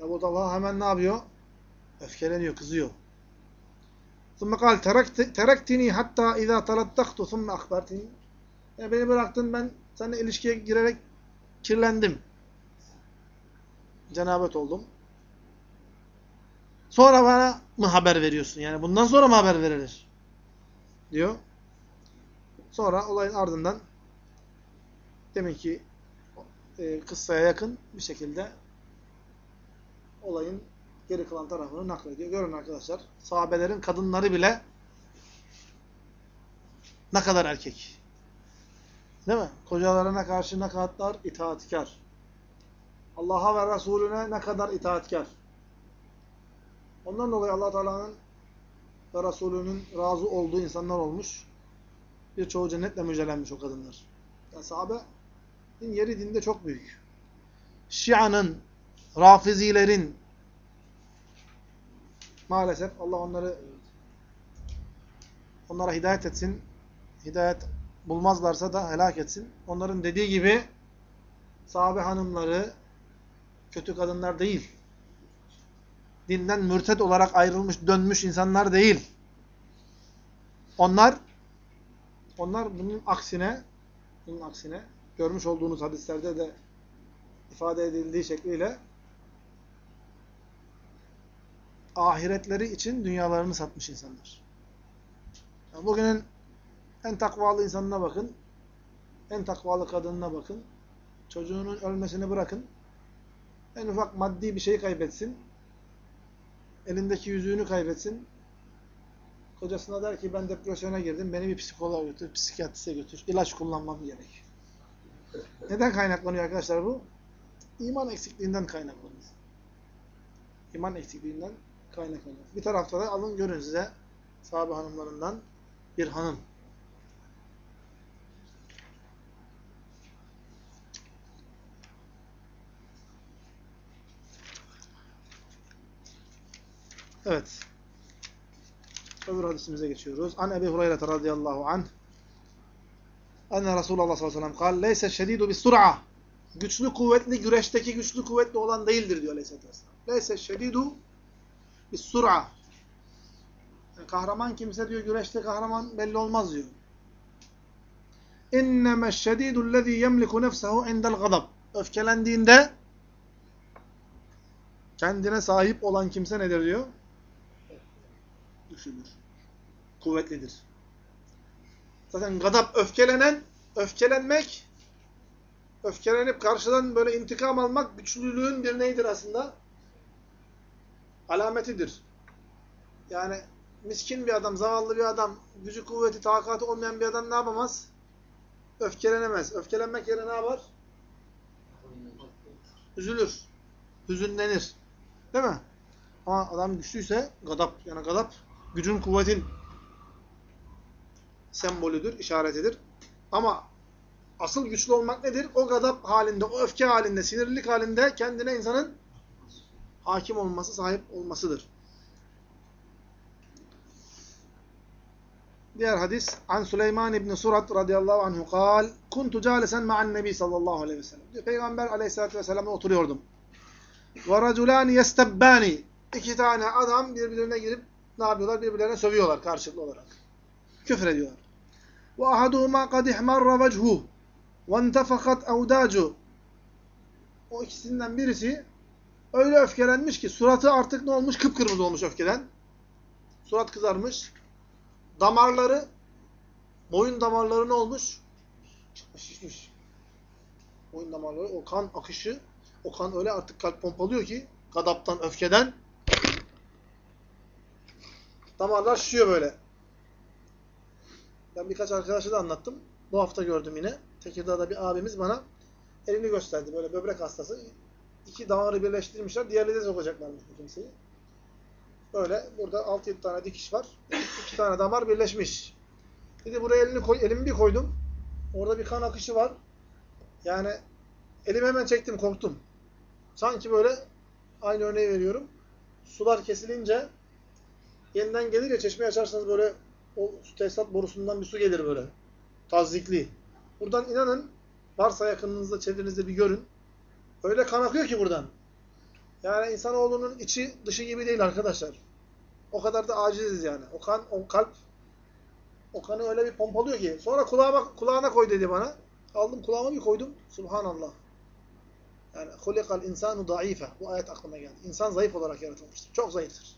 Speaker 1: Ebu Talha hemen ne yapıyor? Öfkeleniyor, kızıyor. Sonra kal terektini hatta izâ talattaktu sonra akbertini. Yani e, beni bıraktın ben seninle ilişkiye girerek kirlendim. Cenabet oldum. Sonra bana mı haber veriyorsun? Yani bundan sonra mı haber verilir? Diyor. Sonra olayın ardından demin ki e, kıssaya yakın bir şekilde olayın geri kalan tarafını naklediyor. Görün arkadaşlar, sahabelerin kadınları bile ne kadar erkek. Değil mi? Kocalarına karşı ne kadar itaatkar. Allah'a ve Resulüne ne kadar itaatkar. Ondan dolayı allah Teala'nın ve Resulünün razı olduğu insanlar olmuş. Birçoğu cennetle müjdelenmiş o kadınlar. Yani sahabenin yeri dinde çok büyük. Şia'nın, Rafizilerin, maalesef Allah onları onlara hidayet etsin. Hidayet bulmazlarsa da helak etsin. Onların dediği gibi sahabe hanımları kötü kadınlar değil. Dinden mürted olarak ayrılmış, dönmüş insanlar değil. Onlar onlar bunun aksine bunun aksine görmüş olduğunuz hadislerde de ifade edildiği şekliyle ahiretleri için dünyalarını satmış insanlar. Yani bugünün en takvalı insanına bakın, en takvalı kadınına bakın, çocuğunun ölmesini bırakın, en ufak maddi bir şey kaybetsin, elindeki yüzüğünü kaybetsin, kocasına der ki ben depresyona girdim, beni bir psikoloğa götür, psikiyatriste götür, ilaç kullanmam gerek. Neden kaynaklanıyor arkadaşlar bu? İman eksikliğinden kaynaklanıyor. İman eksikliğinden kaynaklanıyor. Bir tarafta da alın görün size sahabe hanımlarından bir hanım. Evet. Öbür hadisimize geçiyoruz. An Ebi Hureyre radıyallahu anh enne Resulullah sallallahu aleyhi ve sellem kal leyse şedidu bis güçlü kuvvetli güreşteki güçlü kuvvetli olan değildir diyor aleyhissalatü vesselam. Leyse şedidu bis sur'a yani kahraman kimse diyor güreşte kahraman belli olmaz diyor. İnnemâ şedîdü lezî yemliku nefsehu indel gazab. Öfkelendiğinde kendine sahip olan kimse nedir diyor? Güçlüdür. Kuvvetlidir. Zaten gadap öfkelenen, öfkelenmek, öfkelenip karşıdan böyle intikam almak güçlülüğün bir neydir aslında? Alametidir. Yani miskin bir adam, zavallı bir adam, gücü kuvveti, takatı olmayan bir adam ne yapamaz? Öfkelenemez. Öfkelenmek yerine ne yapar? Üzülür. Hüzünlenir. Değil mi? Ama adam güçlüyse gadap. Yani gadap gücün, kuvvetin sembolüdür, işaretidir. Ama asıl güçlü olmak nedir? O gadap halinde, o öfke halinde, sinirlilik halinde kendine insanın hakim olması, sahip olmasıdır. Diğer hadis An Süleyman ibn Surat radıyallahu anhu kal Kuntu calesen ma'an nebi sallallahu aleyhi ve sellem. Diyor, Peygamber aleyhissalatü vesselam'la oturuyordum. Ve raculani yestebbani. İki tane adam birbirlerine girip ne yapıyorlar? Birbirlerine sövüyorlar karşılıklı olarak. Küfür ediyorlar. Ve ahaduhuma kad ihmarra vechuhu ve entefakat evdacu. O ikisinden birisi öyle öfkelenmiş ki suratı artık ne olmuş? Kıpkırmızı olmuş öfkeden. Surat kızarmış. Damarları, boyun damarları ne olmuş? Şişmiş. Boyun damarları, o kan akışı, o kan öyle artık kalp pompalıyor ki, gadaptan, öfkeden damarlar şişiyor böyle. Ben birkaç arkadaşa da anlattım. Bu hafta gördüm yine. Tekirdağ'da bir abimiz bana elini gösterdi. Böyle böbrek hastası. İki damarı birleştirmişler. De sokacaklarmış bu kimseyi. Böyle burada 6-7 tane dikiş var. 2 tane damar birleşmiş. Dedi buraya elini koy, elimi bir koydum. Orada bir kan akışı var. Yani elimi hemen çektim, korktum. Sanki böyle aynı örneği veriyorum. Sular kesilince yeniden gelir ya çeşmeyi açarsanız böyle o tesisat borusundan bir su gelir böyle. Tazikli. Buradan inanın varsa yakınınızda, çevrenizde bir görün. Öyle kan akıyor ki buradan. Yani insanoğlunun içi dışı gibi değil arkadaşlar. O kadar da aciziz yani. O kan, o kalp o kanı öyle bir pompalıyor ki. Sonra kulağıma, kulağına koy dedi bana. Aldım kulağıma bir koydum. Subhanallah. Yani hulikal insanu daife. Bu ayet aklıma geldi. İnsan zayıf olarak yaratılmıştır. Çok zayıftır.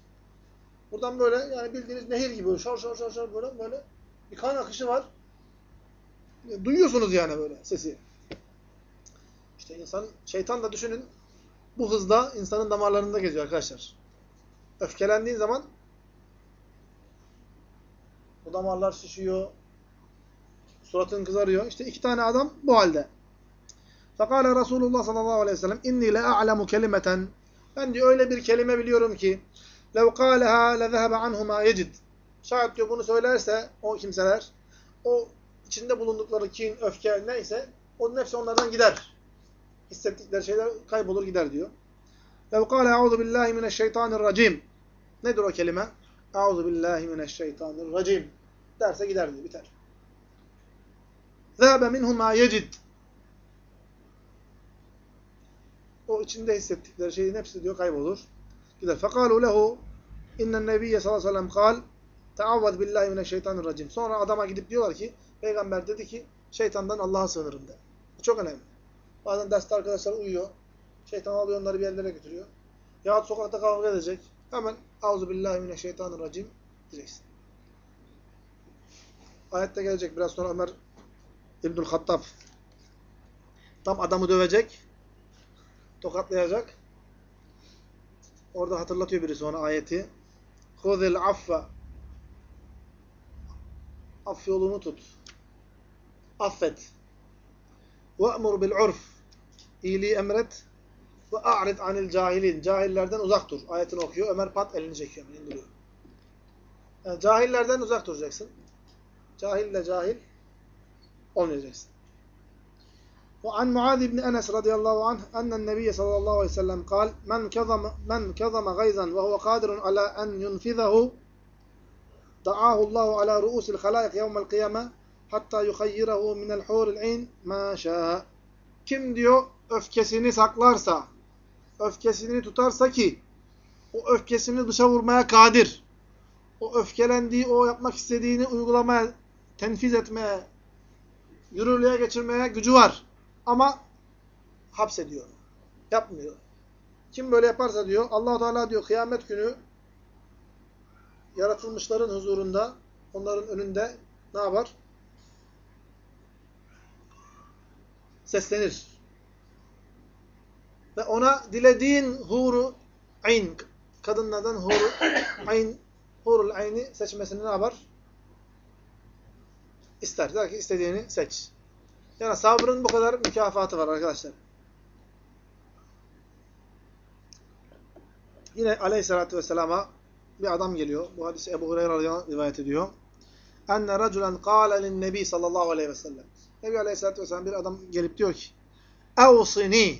Speaker 1: Buradan böyle yani bildiğiniz nehir gibi şar şar şar şar böyle böyle bir kan akışı var. Duyuyorsunuz yani böyle sesi. İşte insan, şeytan da düşünün bu hızda insanın damarlarında geziyor arkadaşlar. Öfkelendiğin zaman bu damarlar şişiyor, suratın kızarıyor. İşte iki tane adam bu halde. Fakale Resulullah sallallahu aleyhi ve sellem inni le a'lemu kelimeten ben diyor öyle bir kelime biliyorum ki kâleha lezehebe anhu ma yecid şayet diyor bunu söylerse o kimseler o içinde bulundukları kin, öfke neyse onun hepsi onlardan gider. Hissettikleri şeyler kaybolur gider diyor. Lev kâle eûzu billahi mineşşeytanirracim Nedir o kelime? Euzu billahi mineşşeytanirracim. Derse gider diyor, biter. Minhu mâ yecid. O içinde hissettikleri şeyin hepsi diyor kaybolur. Gider. Fekalu lehu innen nebiyye sallallahu aleyhi ve sellem kal teavvaz billahi mineşşeytanirracim. Sonra adama gidip diyorlar ki peygamber dedi ki şeytandan Allah'a sığınırım de. Bu çok önemli. Bazen derste arkadaşlar uyuyor. Şeytan alıyor onları bir yerlere götürüyor. Yahut sokakta kavga edecek. Hemen Auzu billahi mineşşeytanirracim diyeceksin. Ayette gelecek biraz sonra Ömer İbnül Hattab tam adamı dövecek, tokatlayacak. Orada hatırlatıyor birisi ona ayeti. Huzil affa Aff yolunu tut. Affet. Ve'mur bil urf. İyiliği emret. Ve a'rid anil cahilin. Cahillerden uzak dur. Ayetini okuyor. Ömer pat elini çekiyor. indiriyor. Yani cahillerden uzak duracaksın. Cahille cahil olmayacaksın. An Muaz ibn Enes radıyallahu anh ennen nebiye sallallahu aleyhi ve sellem kal men kezama men kezama gayzan ve huve kadirun ala en yunfizahu da'ahu Allahu ala ru'usil halaik yevmel kıyame hatta yuhayyirahu minel huril ayn ma şa'a. Kim diyor öfkesini saklarsa öfkesini tutarsa ki o öfkesini dışa vurmaya kadir. O öfkelendiği, o yapmak istediğini uygulamaya, tenfiz etmeye, yürürlüğe geçirmeye gücü var. Ama hapsediyor. Yapmıyor. Kim böyle yaparsa diyor allah Teala diyor kıyamet günü yaratılmışların huzurunda onların önünde ne yapar? Seslenir. Ve ona dilediğin huru ayn kadınlardan huru ayn hurul ayni seçmesini ne yapar? İster. Der ki istediğini seç. Yani sabrın bu kadar mükafatı var arkadaşlar. Yine aleyhissalatü vesselama bir adam geliyor. Bu hadisi Ebu Hureyre rivayet ediyor. Enne raculen kâle linnebi sallallahu aleyhi ve sellem. Nebi aleyhissalatü vesselam bir adam gelip diyor ki Evsini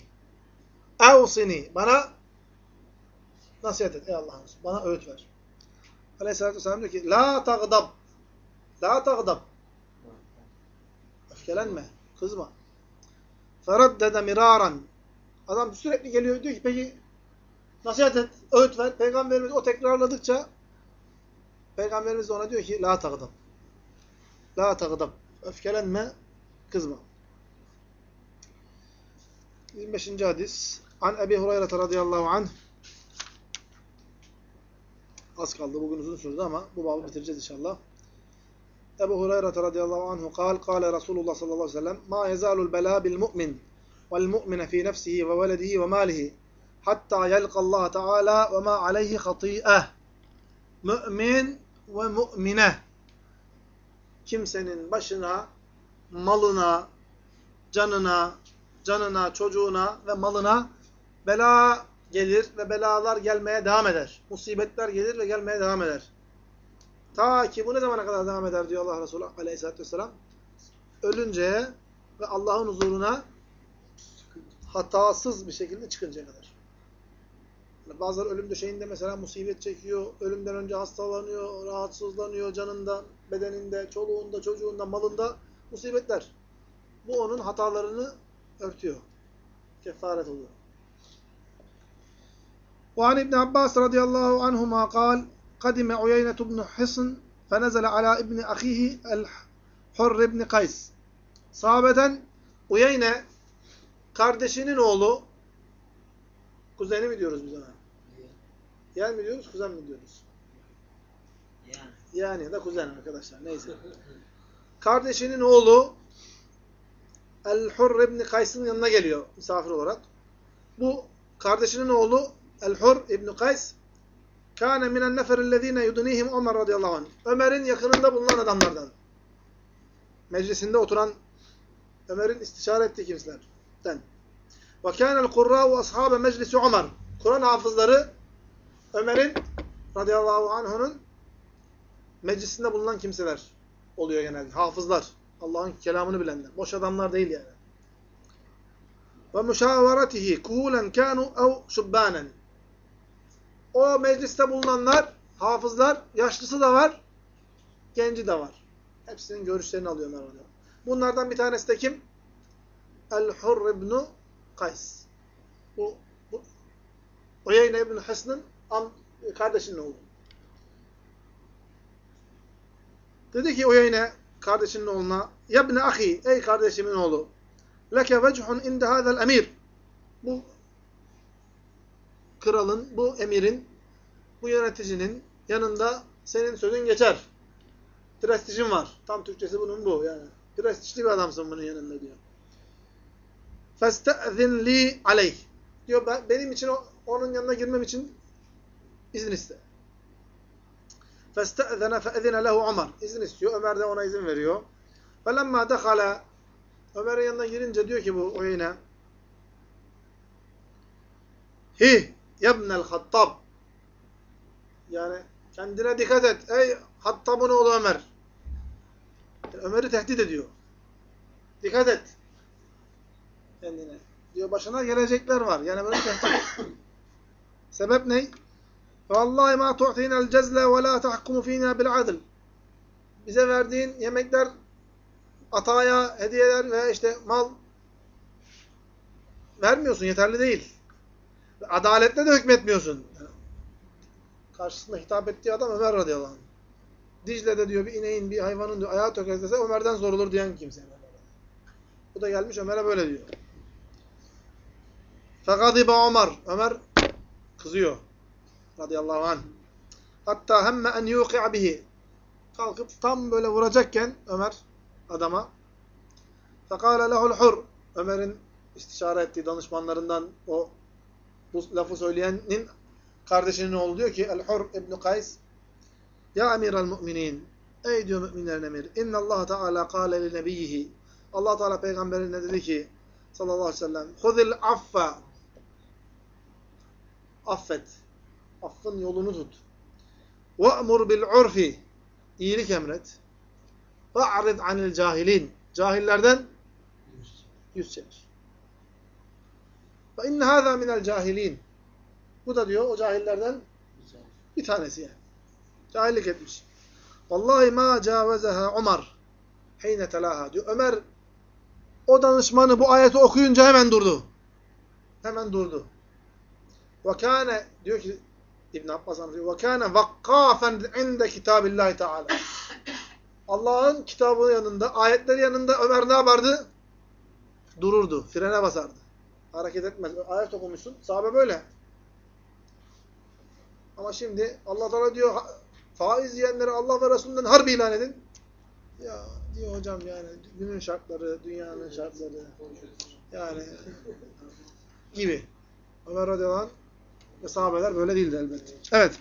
Speaker 1: Evsini Bana nasihat et ey Allah'ın. Bana öğüt ver. Aleyhissalatü vesselam diyor ki La tagdab La tagdab Öfkelenme. Kızma. Feraddede miraran Adam sürekli geliyor diyor ki peki nasihat et, öğüt ver. Peygamberimiz o tekrarladıkça Peygamberimiz ona diyor ki la tagdab. La tagdab. Öfkelenme, kızma. 25. hadis. An Ebi Hureyre radıyallahu anh Az kaldı. Bugün uzun sürdü ama bu babı bitireceğiz inşallah. Ebu Hureyre radıyallahu anhu kal, kale Resulullah sallallahu aleyhi ve sellem ma yezalul bela bil mu'min vel mu'mine fi nefsihi ve veledihi ve malihi hatta yelqallaha teala ve ma aleyhi hati'eh. Mümin ve mu'mine kimsenin başına, malına, canına, canına, çocuğuna ve malına bela gelir ve belalar gelmeye devam eder. Musibetler gelir ve gelmeye devam eder. Ta ki bu ne zamana kadar devam eder diyor Allah Resulü aleyhissalatü vesselam. Ölünceye ve Allah'ın huzuruna hatasız bir şekilde çıkıncaya kadar. Bazıları ölüm döşeğinde mesela musibet çekiyor, ölümden önce hastalanıyor, rahatsızlanıyor canında, bedeninde, çoluğunda, çocuğunda, malında musibetler. Bu onun hatalarını örtüyor. Kefaret oluyor. وعن ابن عباس رضي الله عنهما قال kadime Uyeyne ibn Hisn fenezele ala ibni ahihi el Hurr ibn Kays. Sahabeden Uyeyne kardeşinin oğlu kuzeni mi diyoruz biz ona? Yer mi diyoruz, kuzen mi diyoruz?
Speaker 2: Yani.
Speaker 1: Ya da kuzen arkadaşlar neyse. kardeşinin oğlu El-Hurr ibn Kays'ın yanına geliyor misafir olarak. Bu kardeşinin oğlu El-Hurr ibn Kays kâne minen neferillezîne yudunihim Ömer radıyallahu anh. Ömer'in yakınında bulunan adamlardan. Meclisinde oturan Ömer'in istişare ettiği kimselerden. Ve kânel kurrâhu ashâbe meclisi Ömer. Kur'an hafızları Ömer'in radıyallahu anh'unun meclisinde bulunan kimseler oluyor genelde. Hafızlar. Allah'ın kelamını bilenler. Boş adamlar değil yani. Ve müşaveretihi kuhulen kanu ev şubbanen. O mecliste bulunanlar, hafızlar, yaşlısı da var, genci de var. Hepsinin görüşlerini alıyor orada. Bunlardan bir tanesi de kim? El-Hurr ibn Kays. Bu, bu Uyeyne ibn Hısn'ın kardeşinin oğlu. Dedi ki Uyeyne kardeşinin oğluna Yabne ahi, ey kardeşimin oğlu leke vechun inde hadel emir bu kralın, bu emirin, bu yöneticinin yanında senin sözün geçer. Prestijin var. Tam Türkçesi bunun bu yani. Prestijli bir adamsın bunun yanında diyor. فَاسْتَأْذِنْ li aleyh. Diyor ben, benim için o, onun yanına girmem için izin iste. فَاسْتَأْذَنَ فَأَذِنَ لَهُ Ömer. İzin istiyor. Ömer de ona izin veriyor. فَلَمَّا دَخَلَ Ömer'in yanına girince diyor ki bu oyuna Hi yabnel hattab yani kendine dikkat et. Ey Hattab'ın oğlu Ömer. Yani Ömer'i tehdit ediyor. Dikkat et. Kendine. Diyor başına gelecekler var. Yani böyle tehdit. Sebep ne? Vallahi ma tu'tina'l cezle ve la tahkumu fina bil adl. Bize verdiğin yemekler ataya, hediyeler ve işte mal vermiyorsun. Yeterli değil. Adaletle de hükmetmiyorsun. Karşısında hitap ettiği adam Ömer radıyallahu anh. Dicle'de diyor bir ineğin, bir hayvanın diyor, ayağı tökezlese Ömer'den sorulur diyen kimse. Bu da gelmiş Ömer'e böyle diyor. Fekadibe Ömer. Ömer kızıyor. Radıyallahu anh. Hatta hemme en yuki'a bihi. Kalkıp tam böyle vuracakken Ömer adama. Fekale lehul hur. Ömer'in istişare ettiği danışmanlarından o bu lafı söyleyenin kardeşinin oğlu diyor ki El-Hur İbn Kays Ya emiral müminin Ey diyor müminlerin emir İnna Allah Teala kâle li nebiyyihi Allah Teala peygamberine dedi ki sallallahu aleyhi ve sellem Huzil affa Affet. Affın yolunu tut. Ve'mur bil urfi iyilik emret. Ve'rid anil cahilin cahillerden yüz çevir. Ve inne hâzâ minel cahilin bu da diyor o cahillerden bir tanesi yani. Cahillik etmiş. Vallahi ma cavezeha Ömer heyne telaha diyor. Ömer o danışmanı bu ayeti okuyunca hemen durdu. Hemen durdu. Ve kâne diyor ki İbn Abbas anlatıyor. Ve kâne vakkâfen inde kitâbillâhi teâlâ. Allah'ın kitabı yanında, ayetleri yanında Ömer ne yapardı? Dururdu. Frene basardı. Hareket etmez. Ayet okumuşsun. Sahabe böyle. Ama şimdi Allah Teala diyor faiz yiyenleri Allah ve Resulünden harbi ilan edin. Ya diyor hocam yani günün şartları, dünyanın şartları yani gibi. Ömer radıyallahu anh ve sahabeler böyle değildi elbette. Evet.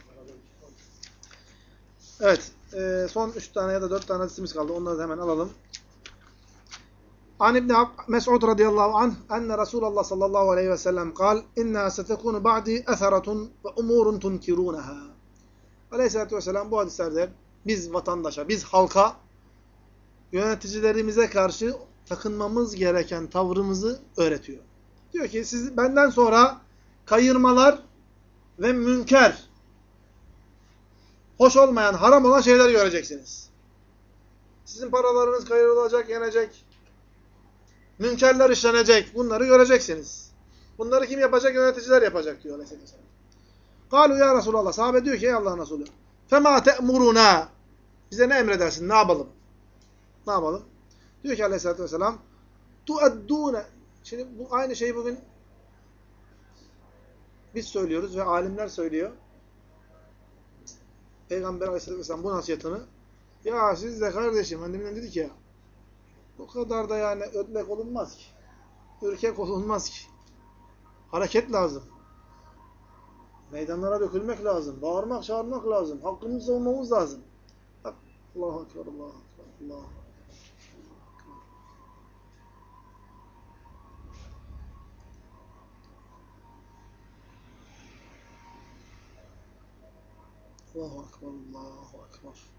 Speaker 1: Evet. E, son üç tane ya da dört tane hadisimiz kaldı. Onları da hemen alalım. An İbni Mes'ud radıyallahu anh enne Resulullah sallallahu aleyhi ve sellem kal inna setekunu ba'di etheratun ve umurun tunkirunaha. Aleyhisselatü vesselam bu hadislerde biz vatandaşa, biz halka yöneticilerimize karşı takınmamız gereken tavrımızı öğretiyor. Diyor ki siz benden sonra kayırmalar ve münker, hoş olmayan, haram olan şeyler göreceksiniz. Sizin paralarınız kayırılacak, yenecek. Münkerler işlenecek. Bunları göreceksiniz. Bunları kim yapacak? Yöneticiler yapacak diyor Aleyhisselam. Kalu ya Resulallah. Sahabe diyor ki ey Allah'ın Resulü. Fema te'muruna. Bize ne emredersin? Ne yapalım? Ne yapalım? Diyor ki Aleyhisselatü Vesselam. Tuaddûne. Şimdi bu aynı şeyi bugün biz söylüyoruz ve alimler söylüyor. Peygamber Aleyhisselatü Vesselam bu nasihatını ya siz de kardeşim annemden dedik ya o kadar da yani ödlek olunmaz ki. Ürkek olunmaz ki. Hareket lazım. Meydanlara dökülmek lazım. Bağırmak, çağırmak lazım. Hakkımızı savunmamız lazım. Allahu Ekber, Allahu Ekber, Allahu Allahu Ekber, Allahu Ekber.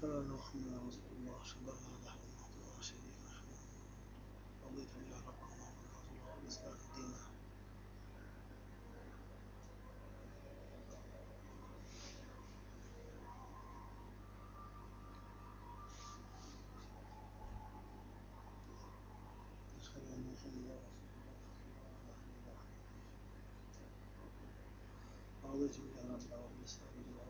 Speaker 1: أشهد أن محمدا رسول الله أشهد أن لا إله إلا الله شريك له رضيت بالله ربا ومحمدا رسول الله والإسلام دينا أشهد أن محمدا رسول الله رضيت بالله ربا والإسلام دينا والله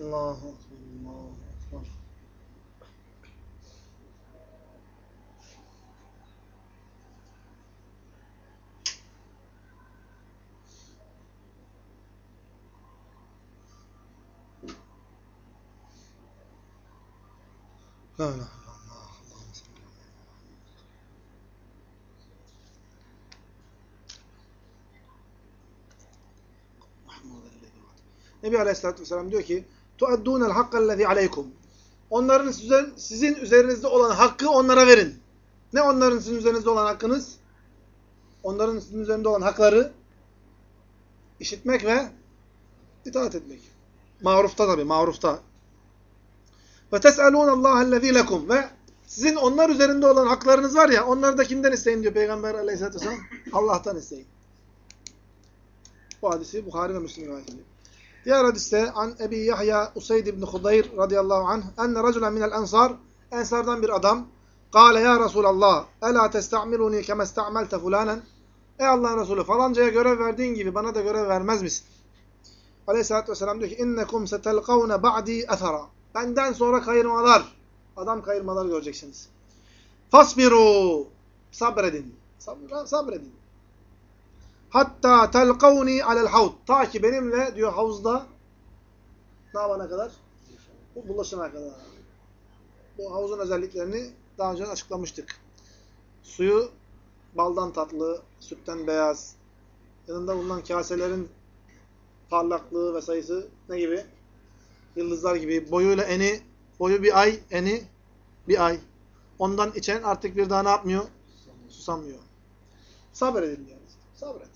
Speaker 1: Allahu Ekber, Allahu Ekber. La ilahe illallah. Nebi Aleyhisselatü Vesselam diyor ki تُؤَدُّونَ الْحَقَّ الَّذ۪ي عَلَيْكُمْ Onların sizin, sizin üzerinizde olan hakkı onlara verin. Ne onların sizin üzerinizde olan hakkınız? Onların sizin üzerinde olan hakları işitmek ve itaat etmek. Marufta tabi, marufta. Ve tes'alûne Allah'ellezî lekum ve sizin onlar üzerinde olan haklarınız var ya, onları da kimden isteyin diyor Peygamber aleyhissalatü vesselam? Allah'tan isteyin. Bu hadisi Bukhari ve Müslim rivayet ediyor. Diğer hadiste an Ebi Yahya Usayd ibn Hudayr radıyallahu anh enne raculen minel ensar ensardan bir adam Kale ya Resulallah ela testa'miluni keme sta'melte Ey Allah'ın Resulü falancaya görev verdiğin gibi bana da görev vermez misin? Aleyhisselatü vesselam diyor ki innekum setelkavne ba'di ethara Benden sonra kayırmalar adam kayırmalar göreceksiniz. Fasbiru sabredin. Sabr, sabredin. Hatta telkavni alel havd. Ta ki benimle diyor havuzda ne yapana kadar? Bu bulaşana kadar. Bu havuzun özelliklerini daha önce açıklamıştık. Suyu baldan tatlı, sütten beyaz. Yanında bulunan kaselerin parlaklığı ve sayısı ne gibi? Yıldızlar gibi. Boyuyla eni, boyu bir ay, eni bir ay. Ondan içen artık bir daha ne yapmıyor? Susamıyor. Sabredin diyor. Sabret.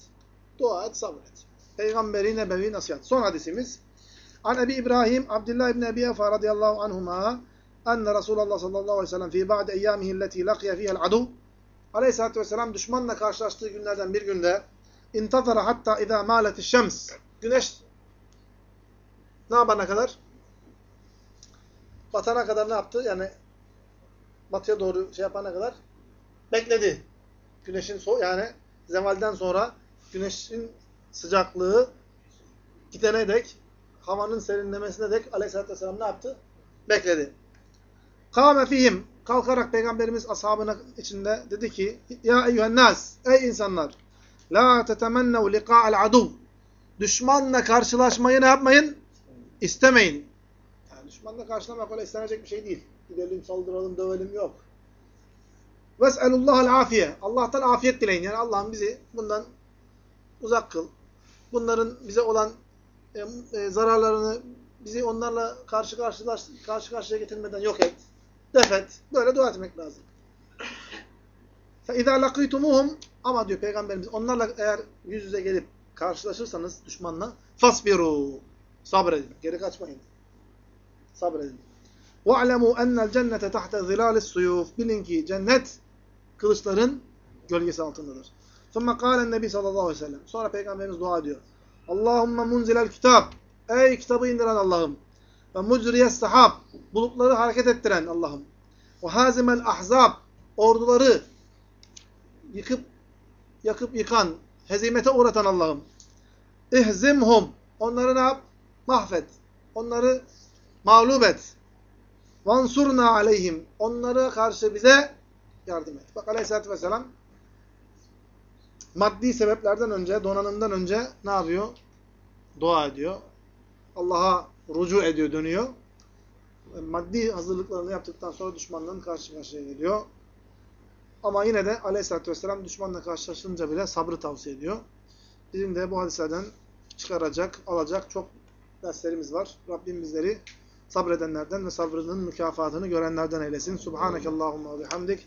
Speaker 1: Dua et, sabret. Peygamberi nebevi nasihat. Son hadisimiz. An Ebi İbrahim, Abdullah ibn Ebi Efa radıyallahu anhuma enne Resulullah sallallahu aleyhi ve sellem fi ba'de eyyamihi alleti laqiya fiha'l adu Aleyhisselatü vesselam düşmanla karşılaştığı günlerden bir günde intazara hatta izâ mâletiş şems Güneş ne yapana kadar? Batana kadar ne yaptı? Yani batıya doğru şey yapana kadar bekledi. Güneşin so yani zevalden sonra güneşin sıcaklığı gidene dek, havanın serinlemesine dek aleyhissalatü vesselam ne yaptı? Bekledi. Kâme fihim. Kalkarak Peygamberimiz ashabının içinde dedi ki, Ya eyyühennâs, ey insanlar, la tetemennev liqa'al aduv. Düşmanla karşılaşmayı ne yapmayın? İstemeyin. Yani düşmanla karşılamak öyle istenecek bir şey değil. Gidelim, saldıralım, dövelim yok. Ves'elullahal afiye. Allah'tan afiyet dileyin. Yani Allah'ım bizi bundan uzak kıl. Bunların bize olan e, e, zararlarını bizi onlarla karşı karşılaş, karşı karşıya getirmeden yok et. Def et. Böyle dua etmek lazım. فَاِذَا لَقِيتُمُهُمْ Ama diyor Peygamberimiz onlarla eğer yüz yüze gelip karşılaşırsanız düşmanla فَاسْبِرُوا Sabredin. Geri kaçmayın. Sabredin. وَعْلَمُوا اَنَّ الْجَنَّةَ تَحْتَ ظِلَالِ السُّيُوفِ Bilin ki cennet kılıçların gölgesi altındadır. Sonra kâlen Nebi sallallahu aleyhi ve sellem. Sonra Peygamberimiz dua ediyor. Allahümme munzilel kitap. Ey kitabı indiren Allah'ım. Ve mucriye sahab. Bulutları hareket ettiren Allah'ım. Ve hazimel ahzab. Orduları yıkıp yakıp yıkan, hezimete uğratan Allah'ım. İhzimhum. Onları ne yap? Mahvet. Onları mağlup et. Vansurna aleyhim. Onlara karşı bize yardım et. Bak aleyhissalatü vesselam maddi sebeplerden önce, donanımdan önce ne yapıyor? Dua ediyor. Allah'a rucu ediyor, dönüyor. maddi hazırlıklarını yaptıktan sonra düşmanların karşı karşıya geliyor. Ama yine de aleyhissalatü vesselam düşmanla karşılaşınca bile sabrı tavsiye ediyor. Bizim de bu hadislerden çıkaracak, alacak çok derslerimiz var. Rabbim bizleri sabredenlerden ve sabrının mükafatını görenlerden eylesin. Subhaneke Allahumma ve bihamdik.